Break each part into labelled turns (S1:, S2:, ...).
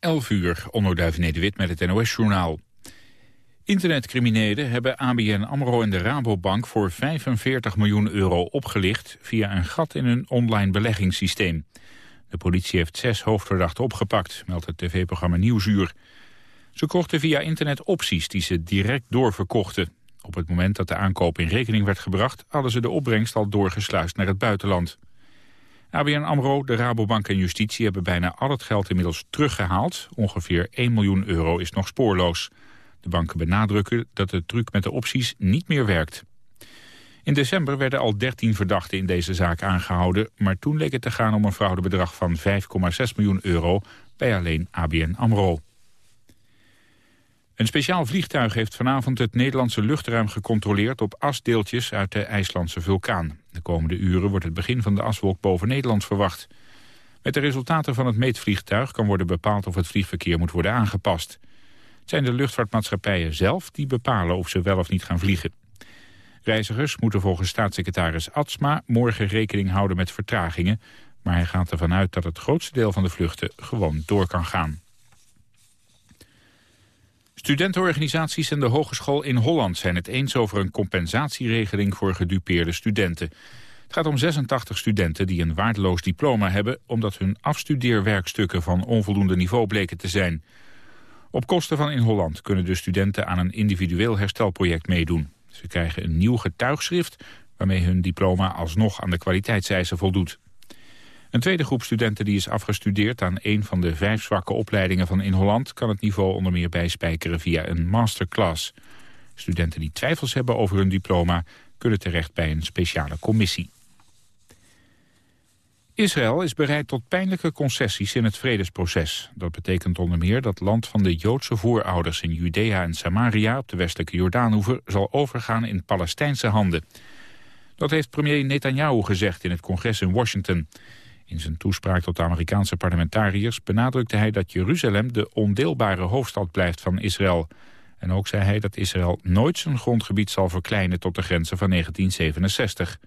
S1: 11 uur, onderduif Nederwit met het NOS-journaal. Internetcriminelen hebben ABN AMRO en de Rabobank voor 45 miljoen euro opgelicht via een gat in hun online beleggingssysteem. De politie heeft zes hoofdverdachten opgepakt, meldt het tv-programma Nieuwsuur. Ze kochten via internet opties die ze direct doorverkochten. Op het moment dat de aankoop in rekening werd gebracht... hadden ze de opbrengst al doorgesluist naar het buitenland. ABN AMRO, de Rabobank en Justitie hebben bijna al het geld inmiddels teruggehaald. Ongeveer 1 miljoen euro is nog spoorloos. De banken benadrukken dat de truc met de opties niet meer werkt. In december werden al 13 verdachten in deze zaak aangehouden... maar toen leek het te gaan om een fraudebedrag van 5,6 miljoen euro bij alleen ABN AMRO. Een speciaal vliegtuig heeft vanavond het Nederlandse luchtruim gecontroleerd op asdeeltjes uit de IJslandse vulkaan. De komende uren wordt het begin van de aswolk boven Nederland verwacht. Met de resultaten van het meetvliegtuig kan worden bepaald of het vliegverkeer moet worden aangepast. Het zijn de luchtvaartmaatschappijen zelf die bepalen of ze wel of niet gaan vliegen. Reizigers moeten volgens staatssecretaris Atsma morgen rekening houden met vertragingen, maar hij gaat ervan uit dat het grootste deel van de vluchten gewoon door kan gaan. Studentenorganisaties en de Hogeschool in Holland zijn het eens over een compensatieregeling voor gedupeerde studenten. Het gaat om 86 studenten die een waardeloos diploma hebben omdat hun afstudeerwerkstukken van onvoldoende niveau bleken te zijn. Op kosten van in Holland kunnen de studenten aan een individueel herstelproject meedoen. Ze krijgen een nieuw getuigschrift waarmee hun diploma alsnog aan de kwaliteitseisen voldoet. Een tweede groep studenten die is afgestudeerd aan een van de vijf zwakke opleidingen van in Holland kan het niveau onder meer bijspijkeren via een masterclass. Studenten die twijfels hebben over hun diploma kunnen terecht bij een speciale commissie. Israël is bereid tot pijnlijke concessies in het vredesproces. Dat betekent onder meer dat land van de Joodse voorouders in Judea en Samaria op de westelijke Jordaanhoever zal overgaan in Palestijnse handen. Dat heeft premier Netanyahu gezegd in het congres in Washington. In zijn toespraak tot de Amerikaanse parlementariërs benadrukte hij dat Jeruzalem de ondeelbare hoofdstad blijft van Israël. En ook zei hij dat Israël nooit zijn grondgebied zal verkleinen tot de grenzen van 1967.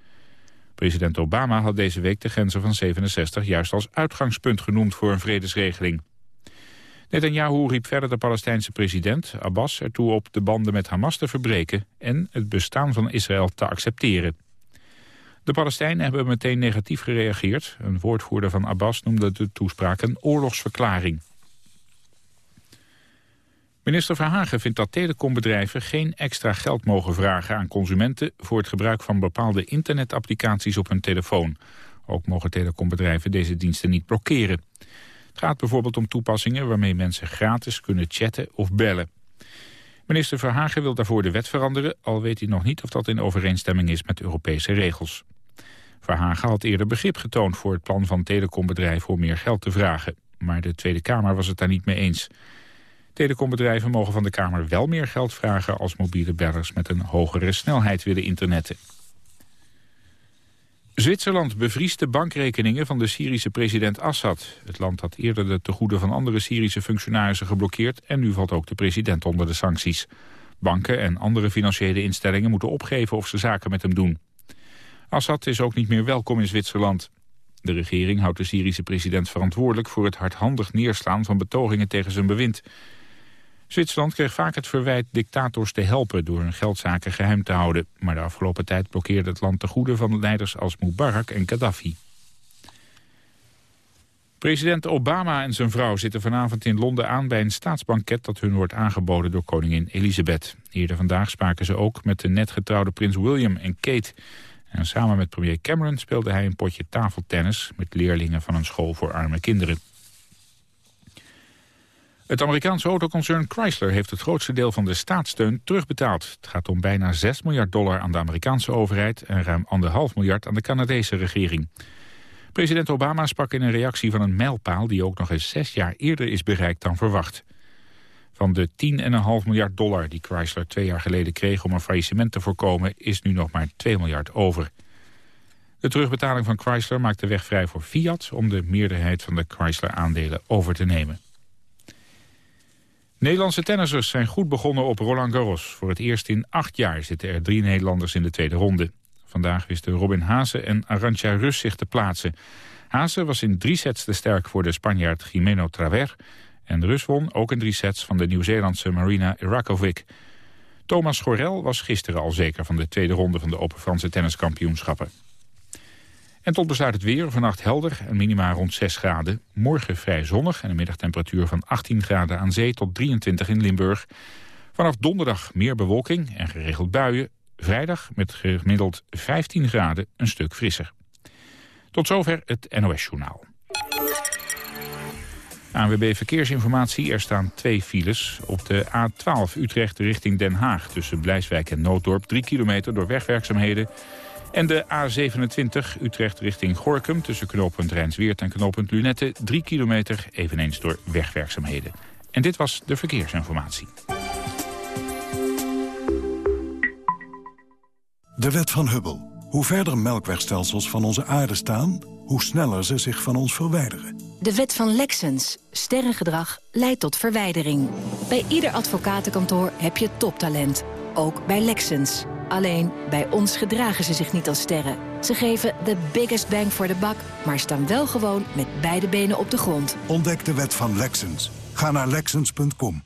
S1: President Obama had deze week de grenzen van 67 juist als uitgangspunt genoemd voor een vredesregeling. Netanyahu riep verder de Palestijnse president Abbas ertoe op de banden met Hamas te verbreken en het bestaan van Israël te accepteren. De Palestijnen hebben meteen negatief gereageerd. Een woordvoerder van Abbas noemde de toespraak een oorlogsverklaring. Minister Verhagen vindt dat telecombedrijven geen extra geld mogen vragen aan consumenten voor het gebruik van bepaalde internetapplicaties op hun telefoon. Ook mogen telecombedrijven deze diensten niet blokkeren. Het gaat bijvoorbeeld om toepassingen waarmee mensen gratis kunnen chatten of bellen. Minister Verhagen wil daarvoor de wet veranderen, al weet hij nog niet of dat in overeenstemming is met Europese regels. Verhagen had eerder begrip getoond voor het plan van telecombedrijven om meer geld te vragen. Maar de Tweede Kamer was het daar niet mee eens. Telecombedrijven mogen van de Kamer wel meer geld vragen als mobiele bellers met een hogere snelheid willen internetten. Zwitserland bevriest de bankrekeningen van de Syrische president Assad. Het land had eerder de tegoeden van andere Syrische functionarissen geblokkeerd... en nu valt ook de president onder de sancties. Banken en andere financiële instellingen moeten opgeven of ze zaken met hem doen. Assad is ook niet meer welkom in Zwitserland. De regering houdt de Syrische president verantwoordelijk... voor het hardhandig neerslaan van betogingen tegen zijn bewind. Zwitserland kreeg vaak het verwijt dictators te helpen... door hun geldzaken geheim te houden. Maar de afgelopen tijd blokkeerde het land de goede van leiders als Mubarak en Gaddafi. President Obama en zijn vrouw zitten vanavond in Londen aan bij een staatsbanket dat hun wordt aangeboden door koningin Elizabeth. Eerder vandaag spraken ze ook met de net getrouwde prins William en Kate. En samen met premier Cameron speelde hij een potje tafeltennis... met leerlingen van een school voor arme kinderen. Het Amerikaanse autoconcern Chrysler heeft het grootste deel van de staatssteun terugbetaald. Het gaat om bijna 6 miljard dollar aan de Amerikaanse overheid... en ruim 1,5 miljard aan de Canadese regering. President Obama sprak in een reactie van een mijlpaal... die ook nog eens zes jaar eerder is bereikt dan verwacht. Van de 10,5 miljard dollar die Chrysler twee jaar geleden kreeg om een faillissement te voorkomen, is nu nog maar 2 miljard over. De terugbetaling van Chrysler maakt de weg vrij voor Fiat om de meerderheid van de Chrysler-aandelen over te nemen. Nederlandse tennissers zijn goed begonnen op Roland Garros. Voor het eerst in acht jaar zitten er drie Nederlanders in de tweede ronde. Vandaag wisten Robin Haase en Arantxa Rus zich te plaatsen. Haase was in drie sets te sterk voor de Spanjaard Jimeno Traver En Rus won ook in drie sets van de Nieuw-Zeelandse Marina Irakovic. Thomas Gorel was gisteren al zeker van de tweede ronde van de Open Franse tenniskampioenschappen. En tot besluit het weer. Vannacht helder en minima rond 6 graden. Morgen vrij zonnig en een middagtemperatuur van 18 graden aan zee tot 23 in Limburg. Vanaf donderdag meer bewolking en geregeld buien. Vrijdag met gemiddeld 15 graden een stuk frisser. Tot zover het NOS-journaal. ANWB Verkeersinformatie. Er staan twee files. Op de A12 Utrecht richting Den Haag tussen Blijswijk en Nooddorp. 3 kilometer door wegwerkzaamheden. En de A27 Utrecht richting Gorkum tussen knooppunt Rijnsweert en knooppunt Lunette. 3 kilometer eveneens door wegwerkzaamheden. En dit was de verkeersinformatie.
S2: De wet van Hubble. Hoe verder melkwegstelsels van onze aarde staan... hoe sneller ze zich van ons verwijderen.
S3: De wet van Lexens. Sterrengedrag leidt tot verwijdering. Bij ieder advocatenkantoor heb je toptalent. Ook bij Lexens. Alleen, bij ons gedragen ze zich niet als sterren. Ze geven de biggest bang voor de bak, maar staan wel gewoon met beide benen op de grond.
S2: Ontdek de wet van Lexens. Ga naar Lexens.com.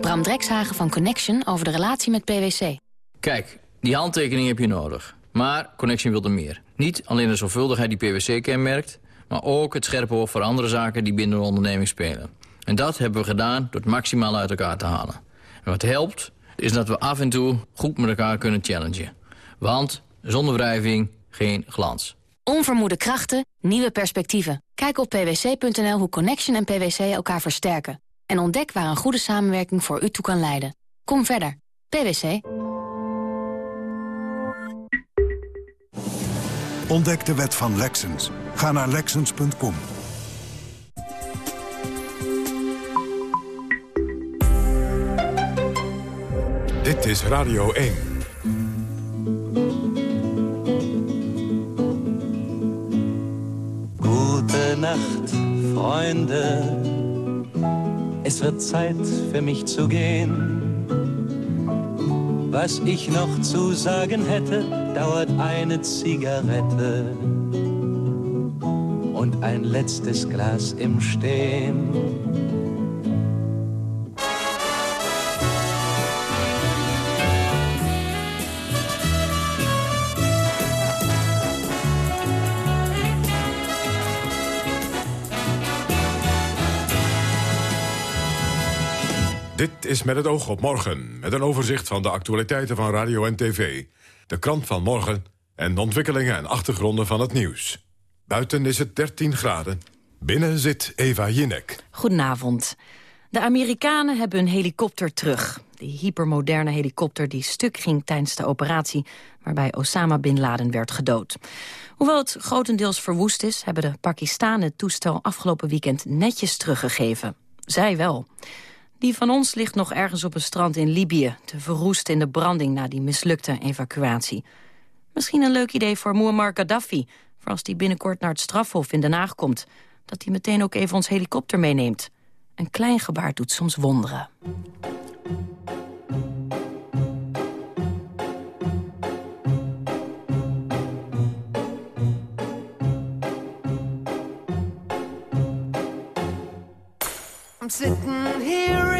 S3: Bram Drekshagen van Connection over de relatie met PwC.
S4: Kijk, die handtekening heb je nodig. Maar Connection wil er meer. Niet alleen de zorgvuldigheid die PwC kenmerkt... maar ook het scherpe oog voor andere zaken die binnen de onderneming spelen. En dat hebben we gedaan door het maximaal uit elkaar te halen. En wat helpt, is dat we af en toe goed met elkaar kunnen challengen. Want zonder wrijving geen glans.
S3: Onvermoede krachten, nieuwe perspectieven. Kijk op pwc.nl hoe Connection en PwC elkaar versterken. En ontdek waar een goede samenwerking voor u toe kan leiden. Kom verder. PwC.
S2: Ontdek de wet van Lexens. Ga naar Lexens.com.
S5: Dit is Radio 1.
S6: Gute Nacht, Freunde. Es wird Zeit für mich zu gehen. Was ich noch zu sagen hätte, dauert eine Zigarette und ein letztes Glas im Stehen.
S5: Dit is met het oog op morgen, met een overzicht van de actualiteiten van radio en tv. De krant van morgen en de ontwikkelingen en achtergronden van het nieuws. Buiten is het 13 graden. Binnen zit Eva Jinek.
S7: Goedenavond. De Amerikanen hebben hun helikopter terug. Die hypermoderne helikopter die stuk ging tijdens de operatie... waarbij Osama Bin Laden werd gedood. Hoewel het grotendeels verwoest is... hebben de Pakistanen het toestel afgelopen weekend netjes teruggegeven. Zij wel. Die van ons ligt nog ergens op een strand in Libië... te verroest in de branding na die mislukte evacuatie. Misschien een leuk idee voor Muammar Gaddafi... voor als hij binnenkort naar het strafhof in Den Haag komt... dat hij meteen ook even ons helikopter meeneemt. Een klein gebaar doet soms wonderen.
S8: I'm sitting here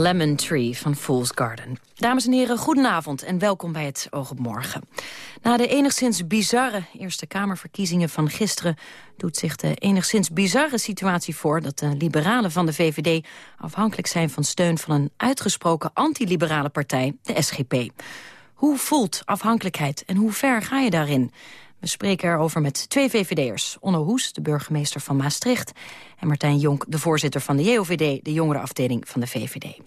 S7: Lemon Tree van Fool's Garden. Dames en heren, goedenavond en welkom bij het Oog op Morgen. Na de enigszins bizarre Eerste Kamerverkiezingen van gisteren... doet zich de enigszins bizarre situatie voor... dat de liberalen van de VVD afhankelijk zijn van steun... van een uitgesproken anti-liberale partij, de SGP. Hoe voelt afhankelijkheid en hoe ver ga je daarin? We spreken erover met twee VVD'ers. Onno Hoes, de burgemeester van Maastricht... en Martijn Jonk, de voorzitter van de JOVD... de jongerenafdeling van de VVD.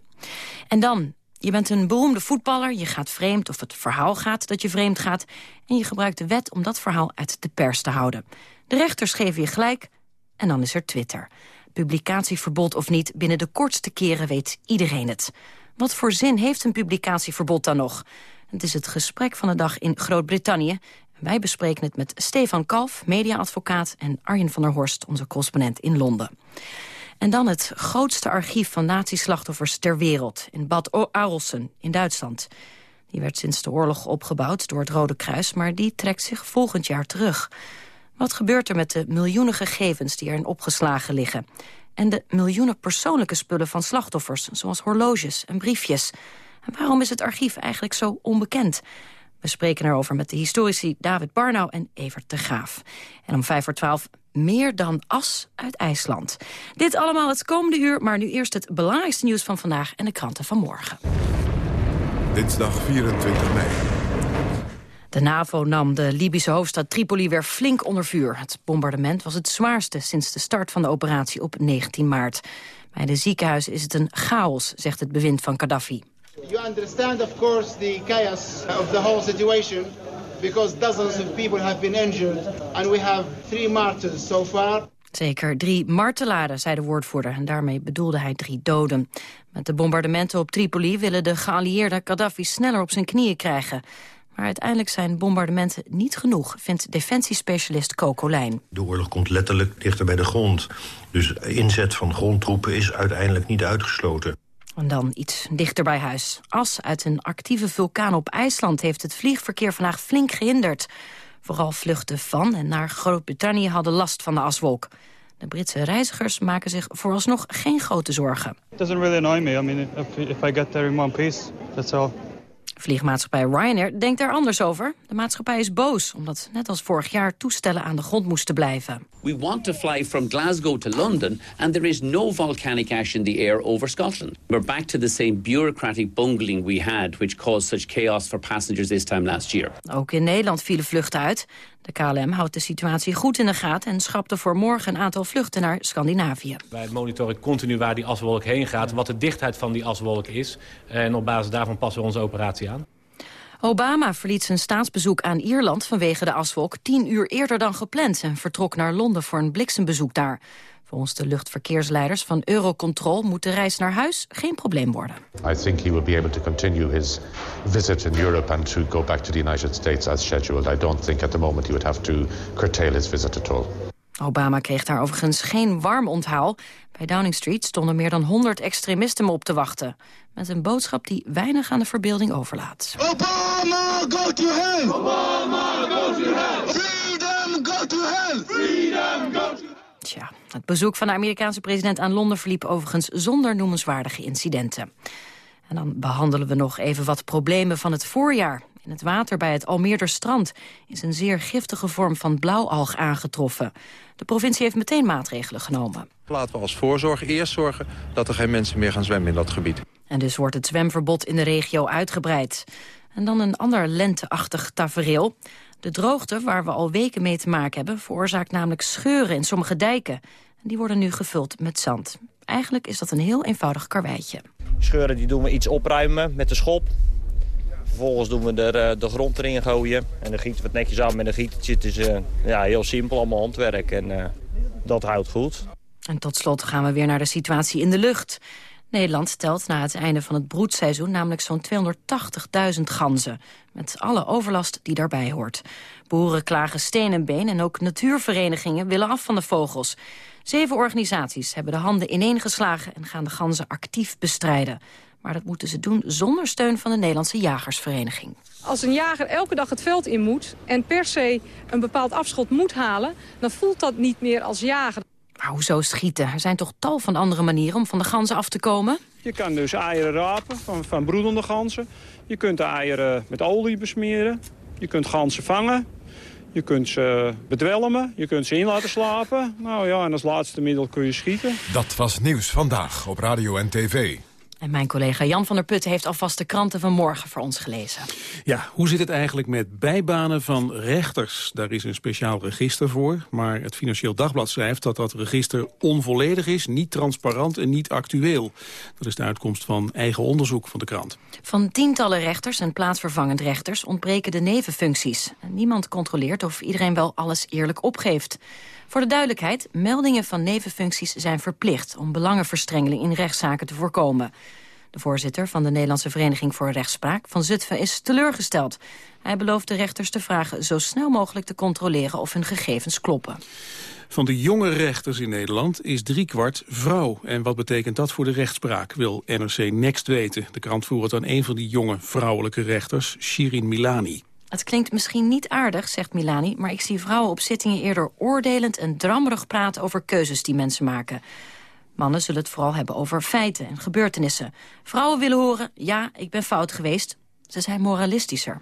S7: En dan, je bent een beroemde voetballer, je gaat vreemd... of het verhaal gaat dat je vreemd gaat... en je gebruikt de wet om dat verhaal uit de pers te houden. De rechters geven je gelijk en dan is er Twitter. Publicatieverbod of niet, binnen de kortste keren weet iedereen het. Wat voor zin heeft een publicatieverbod dan nog? Het is het gesprek van de dag in Groot-Brittannië... Wij bespreken het met Stefan Kalf, mediaadvocaat... en Arjen van der Horst, onze correspondent in Londen. En dan het grootste archief van nazi-slachtoffers ter wereld... in Bad Arolsen in Duitsland. Die werd sinds de oorlog opgebouwd door het Rode Kruis... maar die trekt zich volgend jaar terug. Wat gebeurt er met de miljoenen gegevens die erin opgeslagen liggen? En de miljoenen persoonlijke spullen van slachtoffers... zoals horloges en briefjes. En waarom is het archief eigenlijk zo onbekend? We spreken erover met de historici David Barnau en Evert de Graaf. En om vijf voor twaalf meer dan as uit IJsland. Dit allemaal het komende uur, maar nu eerst het belangrijkste nieuws van vandaag... en de kranten van morgen.
S5: Dinsdag 24 mei.
S7: De NAVO nam de Libische hoofdstad Tripoli weer flink onder vuur. Het bombardement was het zwaarste sinds de start van de operatie op 19 maart. Bij de ziekenhuizen is het een chaos, zegt het bewind van Gaddafi.
S9: You understand, of course, the chaos of the whole situation because dozens of people have been injured and we have three martyrs so far.
S7: Zeker drie martelaren, zei de woordvoerder. En daarmee bedoelde hij drie doden. Met de bombardementen op Tripoli willen de geallieerden Gaddafi sneller op zijn knieën krijgen. Maar uiteindelijk zijn bombardementen niet genoeg, vindt defensiespecialist Coco Lijn.
S10: De oorlog komt letterlijk dichter bij de grond. Dus inzet van grondtroepen is uiteindelijk niet uitgesloten.
S7: En dan iets dichter bij huis. As uit een actieve vulkaan op IJsland heeft het vliegverkeer vandaag flink gehinderd. Vooral vluchten van en naar Groot-Brittannië hadden last van de aswolk. De Britse reizigers maken zich vooralsnog geen grote zorgen.
S11: It doesn't really annoy me. I mean, if, I get there in one piece, that's all.
S7: Vliegmaatschappij Ryanair denkt daar anders over. De maatschappij is boos, omdat net als vorig jaar toestellen aan de grond moesten blijven.
S12: We want to fly from Glasgow to London and there is no volcanic ash in the air over Scotland. We're back to the same bureaucratic bungling we had which caused such chaos for passengers this time last year.
S7: Ook in Nederland vielen vluchten uit. De KLM houdt de situatie goed in de gaten en schrapte voor morgen een aantal vluchten naar Scandinavië.
S13: Wij monitoren continu waar die aswolk heen gaat, wat de dichtheid van die aswolk is. En op basis daarvan passen we onze operatie aan.
S7: Obama verliet zijn staatsbezoek aan Ierland vanwege de aswolk tien uur eerder dan gepland en vertrok naar Londen voor een bliksembezoek daar. Volgens de luchtverkeersleiders van Eurocontrol moet de reis naar huis geen probleem worden.
S14: I think he will be able to continue his visit in Europe and to go back to the United States as scheduled. I don't think at the moment he would have to curtail his visit at all.
S7: Obama kreeg daar overigens geen warm onthaal. Bij Downing Street stonden meer dan 100 extremisten op te wachten. Met een boodschap die weinig aan de verbeelding overlaat.
S15: Obama, go to hell! Obama, go to hell! Freedom, go to hell! Freedom, go to
S7: Tja, het bezoek van de Amerikaanse president aan Londen verliep overigens zonder noemenswaardige incidenten. En dan behandelen we nog even wat problemen van het voorjaar. In het water bij het Almeerderstrand is een zeer giftige vorm van blauwalg aangetroffen. De provincie heeft meteen maatregelen genomen.
S16: Laten we als voorzorg eerst zorgen dat er geen mensen meer gaan zwemmen in dat gebied.
S7: En dus wordt het zwemverbod in de regio uitgebreid. En dan een ander lenteachtig tafereel. De droogte, waar we al weken mee te maken hebben... veroorzaakt namelijk scheuren in sommige dijken. En die worden nu gevuld met zand. Eigenlijk is dat een heel eenvoudig karweitje.
S17: Scheuren die doen we iets opruimen met de schop. Vervolgens doen we er eh, de grond erin gooien. En dan gieten we het netjes aan met een gietertje. Het is uh, ja, heel simpel, allemaal handwerk. En uh, dat houdt goed.
S7: En tot slot gaan we weer naar de situatie in de lucht. Nederland telt na het einde van het broedseizoen namelijk zo'n 280.000 ganzen. Met alle overlast die daarbij hoort. Boeren klagen steen en been en ook natuurverenigingen willen af van de vogels. Zeven organisaties hebben de handen ineengeslagen en gaan de ganzen actief bestrijden. Maar dat moeten ze doen zonder steun van de Nederlandse Jagersvereniging.
S18: Als een jager elke dag het veld in moet en per se een bepaald afschot moet halen... dan voelt dat niet meer als jager.
S7: Maar hoezo schieten? Er zijn toch tal van andere manieren om van de ganzen af te komen?
S19: Je kan dus eieren rapen van, van broedende ganzen. Je kunt de eieren met olie besmeren. Je kunt ganzen vangen. Je kunt ze bedwelmen. Je kunt ze in laten slapen. Nou ja, en als laatste middel kun je schieten.
S5: Dat was Nieuws Vandaag op Radio en TV.
S7: En mijn collega Jan van der Putten heeft alvast de kranten van morgen voor ons gelezen.
S20: Ja, hoe zit het eigenlijk met bijbanen van rechters? Daar is een speciaal register voor, maar het Financieel Dagblad schrijft dat dat register onvolledig is, niet transparant en niet actueel. Dat is de uitkomst van eigen onderzoek van de krant.
S7: Van tientallen rechters en plaatsvervangend rechters ontbreken de nevenfuncties. Niemand controleert of iedereen wel alles eerlijk opgeeft. Voor de duidelijkheid, meldingen van nevenfuncties zijn verplicht... om belangenverstrengeling in rechtszaken te voorkomen. De voorzitter van de Nederlandse Vereniging voor Rechtspraak van Zutphen is teleurgesteld. Hij belooft de rechters te vragen zo snel mogelijk te controleren of hun gegevens kloppen.
S20: Van de jonge rechters in Nederland is driekwart vrouw. En wat betekent dat voor de rechtspraak, wil NRC Next weten. De krant voert aan een van die jonge vrouwelijke rechters, Shirin Milani.
S7: Het klinkt misschien niet aardig, zegt Milani... maar ik zie vrouwen op zittingen eerder oordelend en drammerig praten... over keuzes die mensen maken. Mannen zullen het vooral hebben over feiten en gebeurtenissen. Vrouwen willen horen, ja, ik ben fout geweest. Ze zijn moralistischer.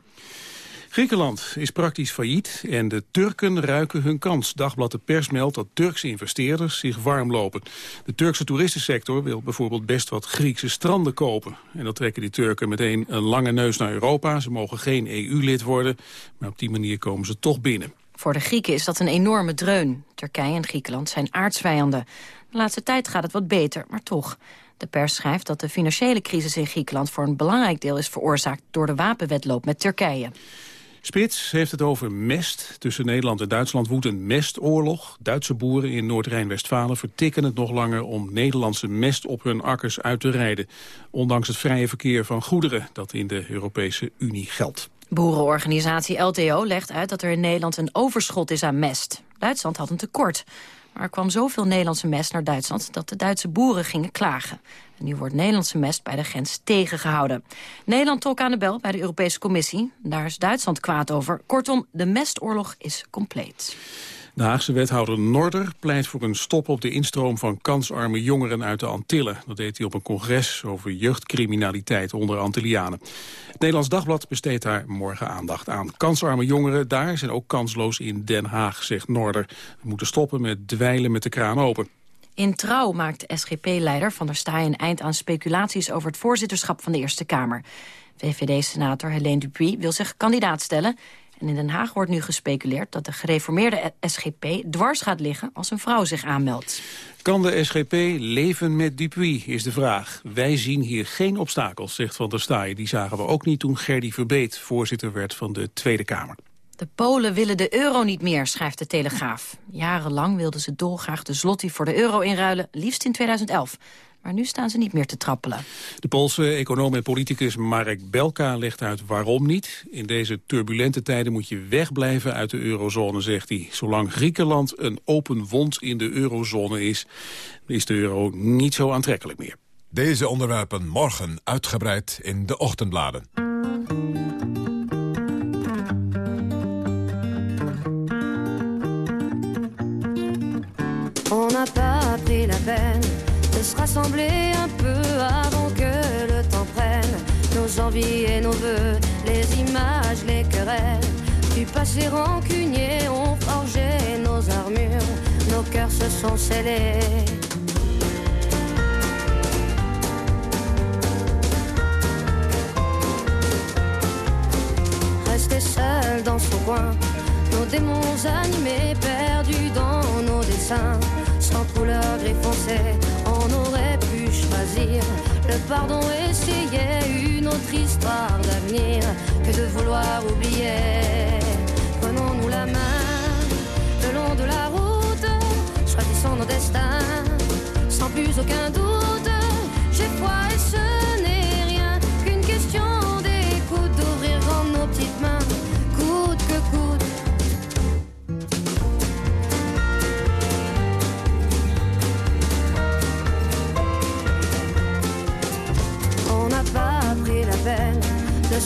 S20: Griekenland is praktisch failliet en de Turken ruiken hun kans. Dagblad de Pers meldt dat Turkse investeerders zich warm lopen. De Turkse toeristensector wil bijvoorbeeld best wat Griekse stranden kopen. En dat trekken die Turken meteen een lange neus naar Europa. Ze mogen geen EU-lid worden, maar op die manier komen ze toch binnen.
S7: Voor de Grieken is dat een enorme dreun. Turkije en Griekenland zijn aardsvijanden. De laatste tijd gaat het wat beter, maar toch. De pers schrijft dat de financiële crisis in Griekenland... voor een belangrijk deel is veroorzaakt door de wapenwetloop met Turkije.
S20: Spits heeft het over mest. Tussen Nederland en Duitsland woedt een mestoorlog. Duitse boeren in Noord-Rijn-Westfalen vertikken het nog langer... om Nederlandse mest op hun akkers uit te rijden. Ondanks het vrije verkeer van goederen dat in de Europese Unie geldt.
S7: Boerenorganisatie LTO legt uit dat er in Nederland een overschot is aan mest. Duitsland had een tekort. Maar er kwam zoveel Nederlandse mest naar Duitsland dat de Duitse boeren gingen klagen. En nu wordt Nederlandse mest bij de grens tegengehouden. Nederland trok aan de bel bij de Europese Commissie. Daar is Duitsland kwaad over. Kortom, de mestoorlog is compleet.
S20: De Haagse wethouder Norder pleit voor een stop op de instroom van kansarme jongeren uit de Antillen. Dat deed hij op een congres over jeugdcriminaliteit onder Antillianen. Het Nederlands Dagblad besteedt daar morgen aandacht aan. Kansarme jongeren daar zijn ook kansloos in Den Haag, zegt Norder. We moeten stoppen met dweilen met de kraan open.
S7: In Trouw maakt SGP-leider Van der Staaij een eind aan speculaties over het voorzitterschap van de Eerste Kamer. VVD-senator Helene Dupuy wil zich kandidaat stellen en in Den Haag wordt nu gespeculeerd dat de gereformeerde SGP dwars gaat liggen als een vrouw zich aanmeldt.
S20: Kan de SGP leven met Dupuy, is de vraag. Wij zien hier geen obstakels, zegt Van der Staaij. Die zagen we ook niet toen Gerdy Verbeet voorzitter werd van de Tweede Kamer.
S7: De Polen willen de euro niet meer, schrijft de Telegraaf. Jarenlang wilden ze dolgraag de zloty voor de euro inruilen, liefst in 2011. Maar nu staan ze niet meer te trappelen.
S20: De Poolse econoom en politicus Marek Belka legt uit waarom niet. In deze turbulente tijden moet je wegblijven uit de eurozone, zegt hij. Zolang Griekenland een open wond in de eurozone is, is de euro niet zo aantrekkelijk meer.
S5: Deze onderwerpen morgen uitgebreid in de ochtendbladen.
S21: On n'a pas pris la peine se rassembler un peu avant que le temps prenne. Nos envies et nos voeux, les images, les querelles. Du passé rancunier ont forgé nos armures, nos cœurs se sont scellés. Rester seul dans son coin, nos démons animés, perdus dans nos dessins, sans couleur gris foncé, on aurait pu choisir le pardon, essayer une autre histoire d'avenir que de vouloir oublier. Prenons-nous la main le long de la route, choisissons nos destins, sans plus aucun doute.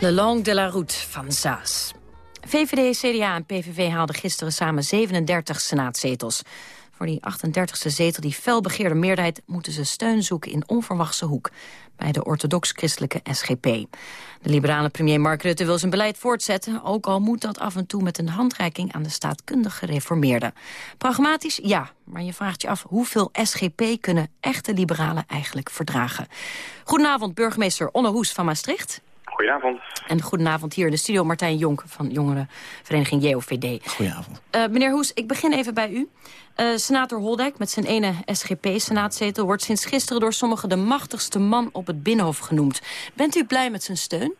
S21: Le
S7: Long de la Route van Zaas. VVD, CDA en PVV haalden gisteren samen 37 senaatzetels. Voor die 38e zetel, die felbegeerde meerderheid... moeten ze steun zoeken in onverwachte hoek... bij de orthodox-christelijke SGP. De liberale premier Mark Rutte wil zijn beleid voortzetten... ook al moet dat af en toe met een handreiking aan de staatkundig gereformeerden. Pragmatisch, ja, maar je vraagt je af... hoeveel SGP kunnen echte liberalen eigenlijk verdragen? Goedenavond, burgemeester Onno Hoes van Maastricht.
S22: Goedenavond.
S7: En goedenavond hier in de studio Martijn Jonk van jongerenvereniging JOVD.
S22: Goedenavond.
S7: Uh, meneer Hoes, ik begin even bij u. Uh, senator Holdijk met zijn ene SGP-senaatzetel... wordt sinds gisteren door sommigen de machtigste man op het Binnenhof genoemd. Bent u blij met zijn steun?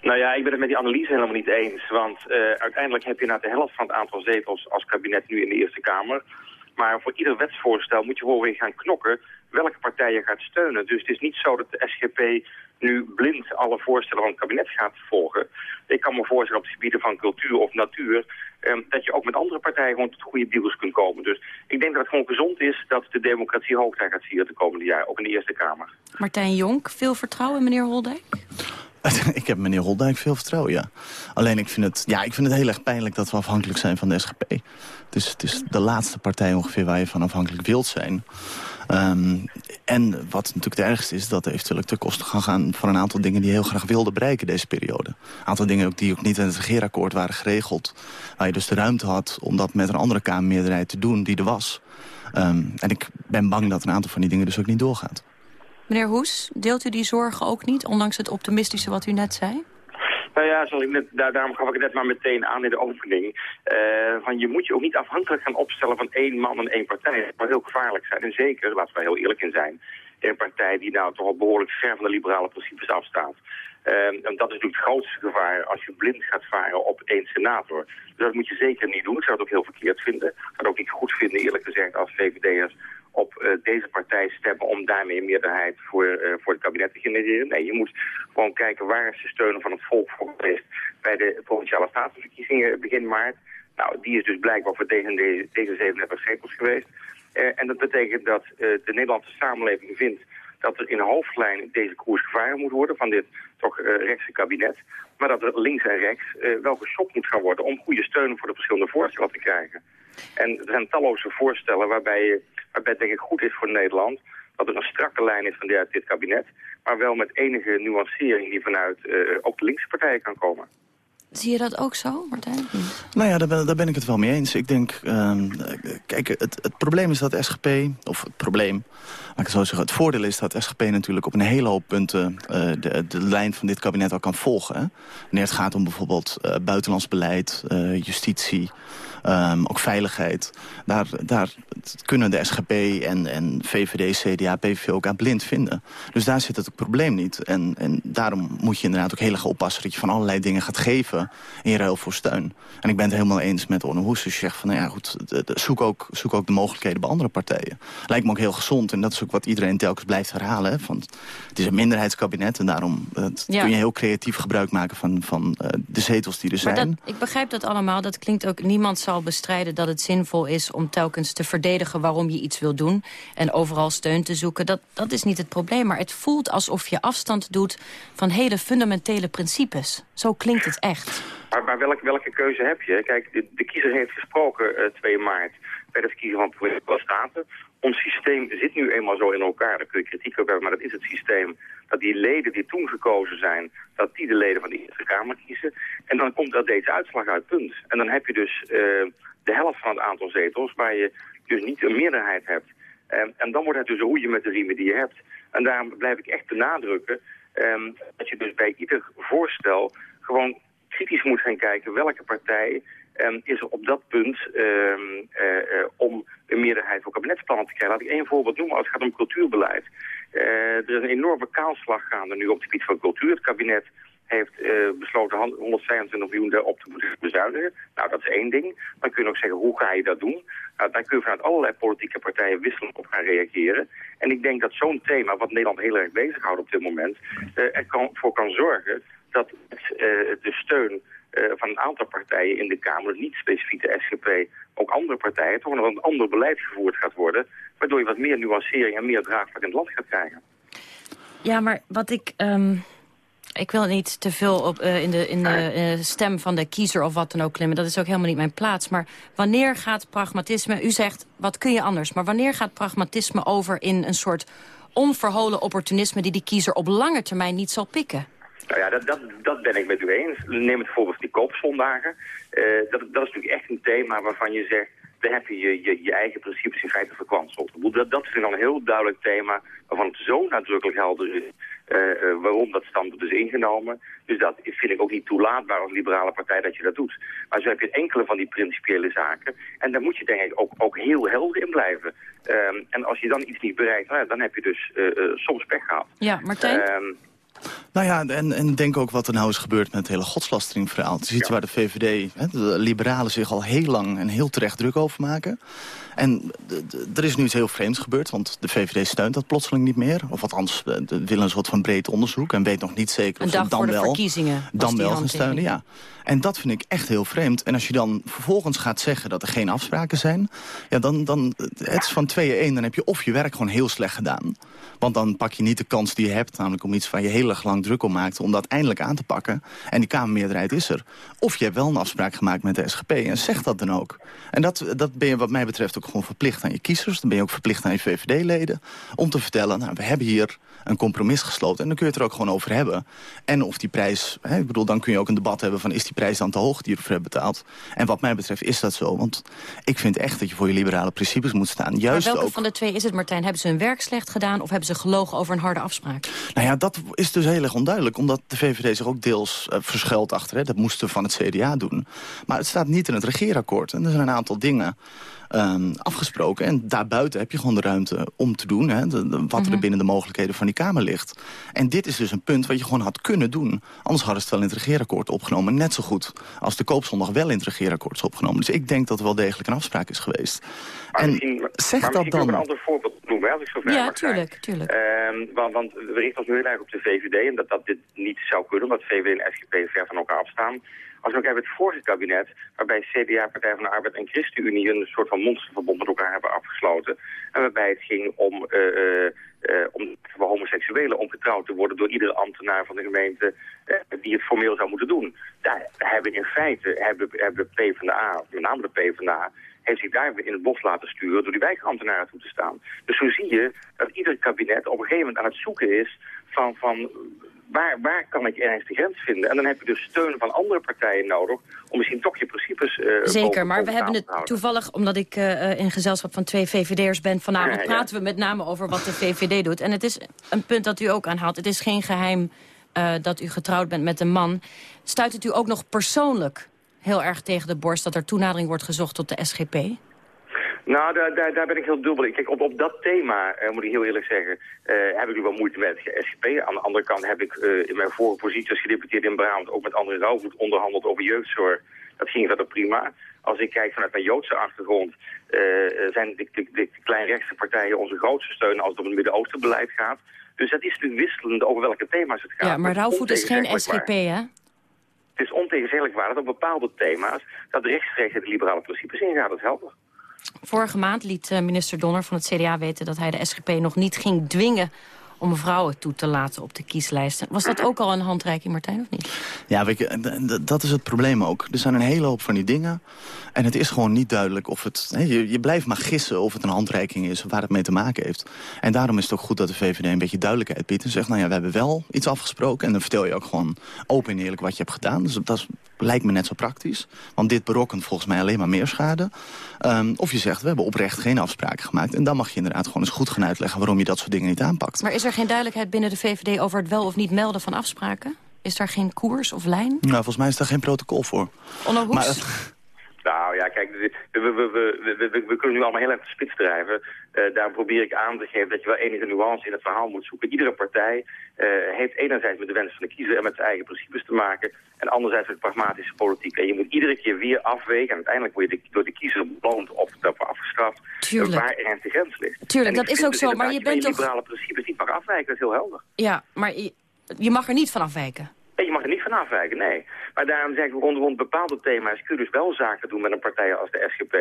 S22: Nou ja, ik ben het met die analyse helemaal niet eens. Want uh, uiteindelijk heb je na de helft van het aantal zetels als kabinet nu in de Eerste Kamer. Maar voor ieder wetsvoorstel moet je gewoon weer gaan knokken welke partij je gaat steunen. Dus het is niet zo dat de SGP nu blind alle voorstellen van het kabinet gaat volgen. Ik kan me voorstellen op het gebieden van cultuur of natuur... Ehm, dat je ook met andere partijen gewoon tot goede deals kunt komen. Dus ik denk dat het gewoon gezond is dat de democratie hoogtij gaat vieren de komende jaar, ook in de Eerste Kamer.
S7: Martijn Jonk, veel vertrouwen meneer Holdijk?
S23: ik heb meneer Holdijk veel vertrouwen, ja. Alleen ik vind, het, ja, ik vind het heel erg pijnlijk dat we afhankelijk zijn van de SGP. Dus het is de laatste partij ongeveer waar je van afhankelijk wilt zijn. Ehm, en wat natuurlijk het ergste is, dat eventueel te kosten gaan gaan... van een aantal dingen die heel graag wilde bereiken deze periode. Een aantal dingen ook die ook niet in het regeerakkoord waren geregeld. Waar je dus de ruimte had om dat met een andere Kamermeerderheid te doen die er was. Ehm, en ik ben bang dat een aantal van die dingen dus ook niet doorgaat.
S7: Meneer Hoes, deelt u die zorgen ook niet, ondanks het optimistische wat u net zei?
S22: Nou ja, net, daar, daarom gaf ik het net maar meteen aan in de opening. Uh, van je moet je ook niet afhankelijk gaan opstellen van één man en één partij. Dat kan heel gevaarlijk zijn. En zeker, laten we heel eerlijk in zijn, een partij die nou toch al behoorlijk ver van de liberale principes afstaat. Uh, en dat is natuurlijk het grootste gevaar als je blind gaat varen op één senator. Dus dat moet je zeker niet doen. Ik zou het ook heel verkeerd vinden. Ik zou het ook niet goed vinden, eerlijk gezegd, als VVD'ers op uh, deze partij stemmen om daarmee een meerderheid voor, uh, voor het kabinet te genereren. Nee, je moet gewoon kijken waar is de steun van het volk voor geweest bij de provinciale statenverkiezingen begin maart. Nou, die is dus blijkbaar voor tegen deze 37 zetels geweest. Uh, en dat betekent dat de Nederlandse samenleving vindt dat er in hoofdlijn deze koers gevaren moet worden van dit toch rechtse kabinet. Maar dat er links en rechts wel geschopt moet gaan worden om goede steun voor de verschillende voorstellen te krijgen. En er zijn talloze voorstellen waarbij, waarbij het denk ik goed is voor Nederland... dat er een strakke lijn is van dit, dit kabinet... maar wel met enige nuancering die vanuit uh, ook de linkse partijen kan komen.
S7: Zie je dat ook zo, Martijn?
S23: Nou ja, daar ben, daar ben ik het wel mee eens. Ik denk, uh, kijk, het, het probleem is dat SGP, of het probleem, laat ik het zo zeggen, het voordeel is dat SGP natuurlijk op een hele hoop punten uh, de, de lijn van dit kabinet al kan volgen. Hè? Wanneer het gaat om bijvoorbeeld uh, buitenlands beleid, justitie, Um, ook veiligheid. Daar, daar kunnen de SGP en, en VVD, CDA, PVV ook aan blind vinden. Dus daar zit het probleem niet. En, en daarom moet je inderdaad ook heel erg oppassen... dat je van allerlei dingen gaat geven in ruil voor steun. En ik ben het helemaal eens met Orne Hoes. Dus je zegt van, nou ja, goed, de, de, zoek, ook, zoek ook de mogelijkheden bij andere partijen. Lijkt me ook heel gezond. En dat is ook wat iedereen telkens blijft herhalen. Hè, van, het is een minderheidskabinet en daarom ja. kun je heel creatief gebruik maken... van, van uh, de zetels die er
S7: maar
S23: zijn.
S7: Dat, ik begrijp dat allemaal. Dat klinkt ook... Niemand zal bestrijden dat het zinvol is om telkens te verdedigen waarom je iets wil doen. En overal steun te zoeken. Dat, dat is niet het probleem. Maar het voelt alsof je afstand doet van hele fundamentele principes. Zo klinkt het echt.
S22: Maar, maar welke, welke keuze heb je? Kijk, de, kiezer heeft gesproken uh, 2 maart bij de verkiezing van Provinciale Staten. Ons systeem zit nu eenmaal zo in elkaar. Daar kun je kritiek op hebben, maar dat is het systeem. Dat die leden die toen gekozen zijn, dat die de leden van de Eerste Kamer kiezen. En dan komt er deze uitslag uit, punt. En dan heb je dus uh, de helft van het aantal zetels waar je dus niet een meerderheid hebt. En dan wordt het dus hoe je met de riemen die je hebt. En daarom blijf ik echt benadrukken um, dat je dus bij ieder voorstel gewoon kritisch moet gaan kijken welke partij um, is er op dat punt um, uh, uh, om een meerderheid voor kabinetsplannen te krijgen. Laat ik één voorbeeld noemen als het gaat om cultuurbeleid. Uh, er is een enorme kaalslag gaande nu op het gebied van cultuur. Het kabinet heeft besloten 125 miljoen daarop te moeten bezuinigen. Nou, dat is één ding. Dan kun je ook zeggen, hoe ga je dat doen? Nou, daar kun je vanuit allerlei politieke partijen wisselend op gaan reageren. En ik denk dat zo'n thema, wat Nederland heel erg bezighoudt op dit moment... Uh, er kan, kan zorgen dat de steun uh, van een aantal partijen in de Kamer, niet specifiek de SGP, ook andere partijen, toch nog een ander beleid gevoerd gaat worden, waardoor je wat meer nuancering en meer draagvlak in het land gaat krijgen.
S7: Ja, maar wat ik... Um... Ik wil niet te veel op, uh, in, de, in de uh, stem van de kiezer of wat dan ook klimmen. Dat is ook helemaal niet mijn plaats. Maar wanneer gaat pragmatisme... U zegt, wat kun je anders? Maar wanneer gaat pragmatisme over in een soort onverholen opportunisme... die die kiezer op lange termijn niet zal pikken?
S22: Nou ja, dat, dat, dat ben ik met u eens. Neem het bijvoorbeeld die koopzondagen. Uh, dat, dat is natuurlijk echt een thema waarvan je zegt... dan heb je je, je, je eigen principes in feite verkwanseld. Dat, dat is dan een heel duidelijk thema waarvan het zo nadrukkelijk helder is... Uh, uh, waarom dat standpunt is ingenomen. Dus dat vind ik ook niet toelaatbaar als liberale partij dat je dat doet. Maar zo heb je enkele van die principiële zaken. En daar moet je denk ik ook, ook heel helder in blijven. Um, en als je dan iets niet bereikt, nou dan heb je dus uh, soms pech gehad.
S7: Ja, Martijn?
S22: Um,
S23: Nou ja, en, en denk ook wat er nou is gebeurd met het hele godslasteringverhaal. Het is iets waar de VVD, hè, de liberalen zich al heel lang en heel terecht druk over maken. En er is nu iets heel vreemds gebeurd, want de VVD steunt dat plotseling niet meer. Of althans, de willen een soort van breed onderzoek en weet nog niet zeker of
S7: een dag
S23: ze dan
S7: voor de
S23: wel,
S7: verkiezingen
S23: dan wel gaan steunen. Ja. En dat vind ik echt heel vreemd. En als je dan vervolgens gaat zeggen dat er geen afspraken zijn... Ja, dan, dan het is van 2-1, dan heb je of je werk gewoon heel slecht gedaan. Want dan pak je niet de kans die je hebt, namelijk om iets waar je heel erg lang druk om maakt... om dat eindelijk aan te pakken. En die Kamermeerderheid is er. Of je hebt wel een afspraak gemaakt met de SGP en zeg dat dan ook. En dat, dat ben je wat mij betreft ook gewoon verplicht aan je kiezers. Dan ben je ook verplicht aan je VVD-leden. Om te vertellen, nou, we hebben hier een compromis gesloten. En dan kun je het er ook gewoon over hebben. En of die prijs, hè, ik bedoel, dan kun je ook een debat hebben van... is die prijs dan te hoog die je ervoor hebt betaald? En wat mij betreft is dat zo. Want ik vind echt dat je voor je liberale principes moet staan. Juist
S7: maar welke
S23: ook,
S7: van de twee is het, Martijn? Hebben ze hun werk slecht gedaan of hebben ze gelogen over een harde afspraak?
S23: Nou ja, dat is dus heel erg onduidelijk. Omdat de VVD zich ook deels uh, verschuilt achter. Hè. Dat moesten we van het CDA doen. Maar het staat niet in het regeerakkoord. En er zijn een aantal dingen um, afgesproken. En daarbuiten heb je gewoon de ruimte om te doen... Hè, de, de, wat mm -hmm. er binnen de mogelijkheden van die Kamer ligt. En dit is dus een punt wat je gewoon had kunnen doen. Anders hadden ze het wel in het regeerakkoord opgenomen. Net zo goed als de koopzondag wel in het regeerakkoord is opgenomen. Dus ik denk dat er wel degelijk een afspraak is geweest.
S22: Maar
S23: en
S22: misschien,
S23: zeg
S22: maar
S23: dat dan...
S22: een ander voorbeeld noemen, als ik zover
S7: Ja,
S22: mag
S7: tuurlijk, tuurlijk.
S22: Um, want, want we richten ons nu heel erg op de VVD en dat, dat dit niet zou kunnen, omdat VVD en SGP ver van elkaar afstaan. Als we ook hebben het vorige kabinet, waarbij CDA, Partij van de Arbeid en ChristenUnie een soort van monsterverbond met elkaar hebben afgesloten. En waarbij het ging om, uh, uh, om voor homoseksuelen om getrouwd te worden door iedere ambtenaar van de gemeente uh, die het formeel zou moeten doen. Daar hebben in feite, hebben, hebben PvdA, met name de PvdA, heeft zich daar in het bos laten sturen door die wijkambtenaren toe te staan. Dus zo zie je dat ieder kabinet op een gegeven moment aan het zoeken is van, van waar, waar kan ik ergens de grens vinden? En dan heb je dus steun van andere partijen nodig om misschien toch je principes uh,
S7: Zeker,
S22: boven,
S7: maar we hebben het toevallig, omdat ik uh, in gezelschap van twee VVD'ers ben... vanavond
S22: Ja, ja.
S7: praten we met name over wat de VVD doet. En het is een punt dat u ook aanhaalt. Het is geen geheim uh, dat u getrouwd bent met een man. Stuit het u ook nog persoonlijk heel erg tegen de borst... dat er toenadering wordt gezocht tot de SGP?
S22: Nou, daar, daar, daar ben ik heel dubbel in. Kijk, op, op dat thema, uh, moet ik heel eerlijk zeggen, uh, heb ik nu wel moeite met de SGP. Aan de andere kant heb ik uh, in mijn vorige positie als gedeputeerd in Brabant ook met André Rauwvoet onderhandeld over jeugdzorg. Dat ging verder prima. Als ik kijk vanuit mijn Joodse achtergrond, zijn de, de, de kleinrechtse partijen onze grootste steun als het om het Midden-Oosten beleid gaat. Dus dat is natuurlijk wisselend over welke thema's het gaat.
S7: Ja, maar Rauwvoet is geen SGP, hè?
S22: Het is ontegenzeggelijk waar dat op bepaalde thema's dat rechtstreeks de liberale principes ingaat. Dat is helder.
S7: Vorige maand liet uh, minister Donner van het CDA weten... dat hij de SGP nog niet ging dwingen om vrouwen toe te laten op de kieslijsten. Was dat ook al een handreiking, Martijn, of niet?
S23: Ja, weet dat is het probleem ook. Er zijn een hele hoop van die dingen. En het is gewoon niet duidelijk of het... Je, je blijft maar gissen of het een handreiking is... waar het mee te maken heeft. En daarom is het ook goed dat de VVD een beetje duidelijkheid biedt... en zegt, nou ja, we hebben wel iets afgesproken... en dan vertel je ook gewoon open en eerlijk wat je hebt gedaan. Dus dat is, lijkt me net zo praktisch. Want dit berokkent volgens mij alleen maar meer schade. Um, of je zegt, we hebben oprecht geen afspraken gemaakt... en dan mag je inderdaad gewoon eens goed gaan uitleggen... waarom je dat soort dingen niet aanpakt.
S7: Maar is er geen duidelijkheid binnen de VVD over het wel of niet melden van afspraken? Is daar geen koers of lijn?
S23: Nou, volgens mij is daar geen protocol voor.
S7: Onno Hoeks?
S22: Maar, nou ja, kijk, we, we, we, we, we kunnen nu allemaal heel erg de spits drijven. Uh, daar probeer ik aan te geven dat je wel enige nuance in het verhaal moet zoeken. Iedere partij uh, heeft enerzijds met de wens van de kiezer en met zijn eigen principes te maken. En anderzijds met pragmatische politiek. En je moet iedere keer weer afwegen. En uiteindelijk word je de, door de kiezer beloond of daarvoor afgestraft.
S7: Tuurlijk.
S22: Waar ergens de grens ligt.
S7: Tuurlijk, dat is ook zo. Maar je bent
S22: toch...
S7: toch...
S22: liberale principes niet mag afwijken, dat is heel helder.
S7: Ja, maar je, je mag er niet van afwijken.
S22: Nee, je mag er niet van afwijken, nee. Maar daarom zeg ik, rond, rond bepaalde thema's kun je dus wel zaken doen met een partij als de SGP.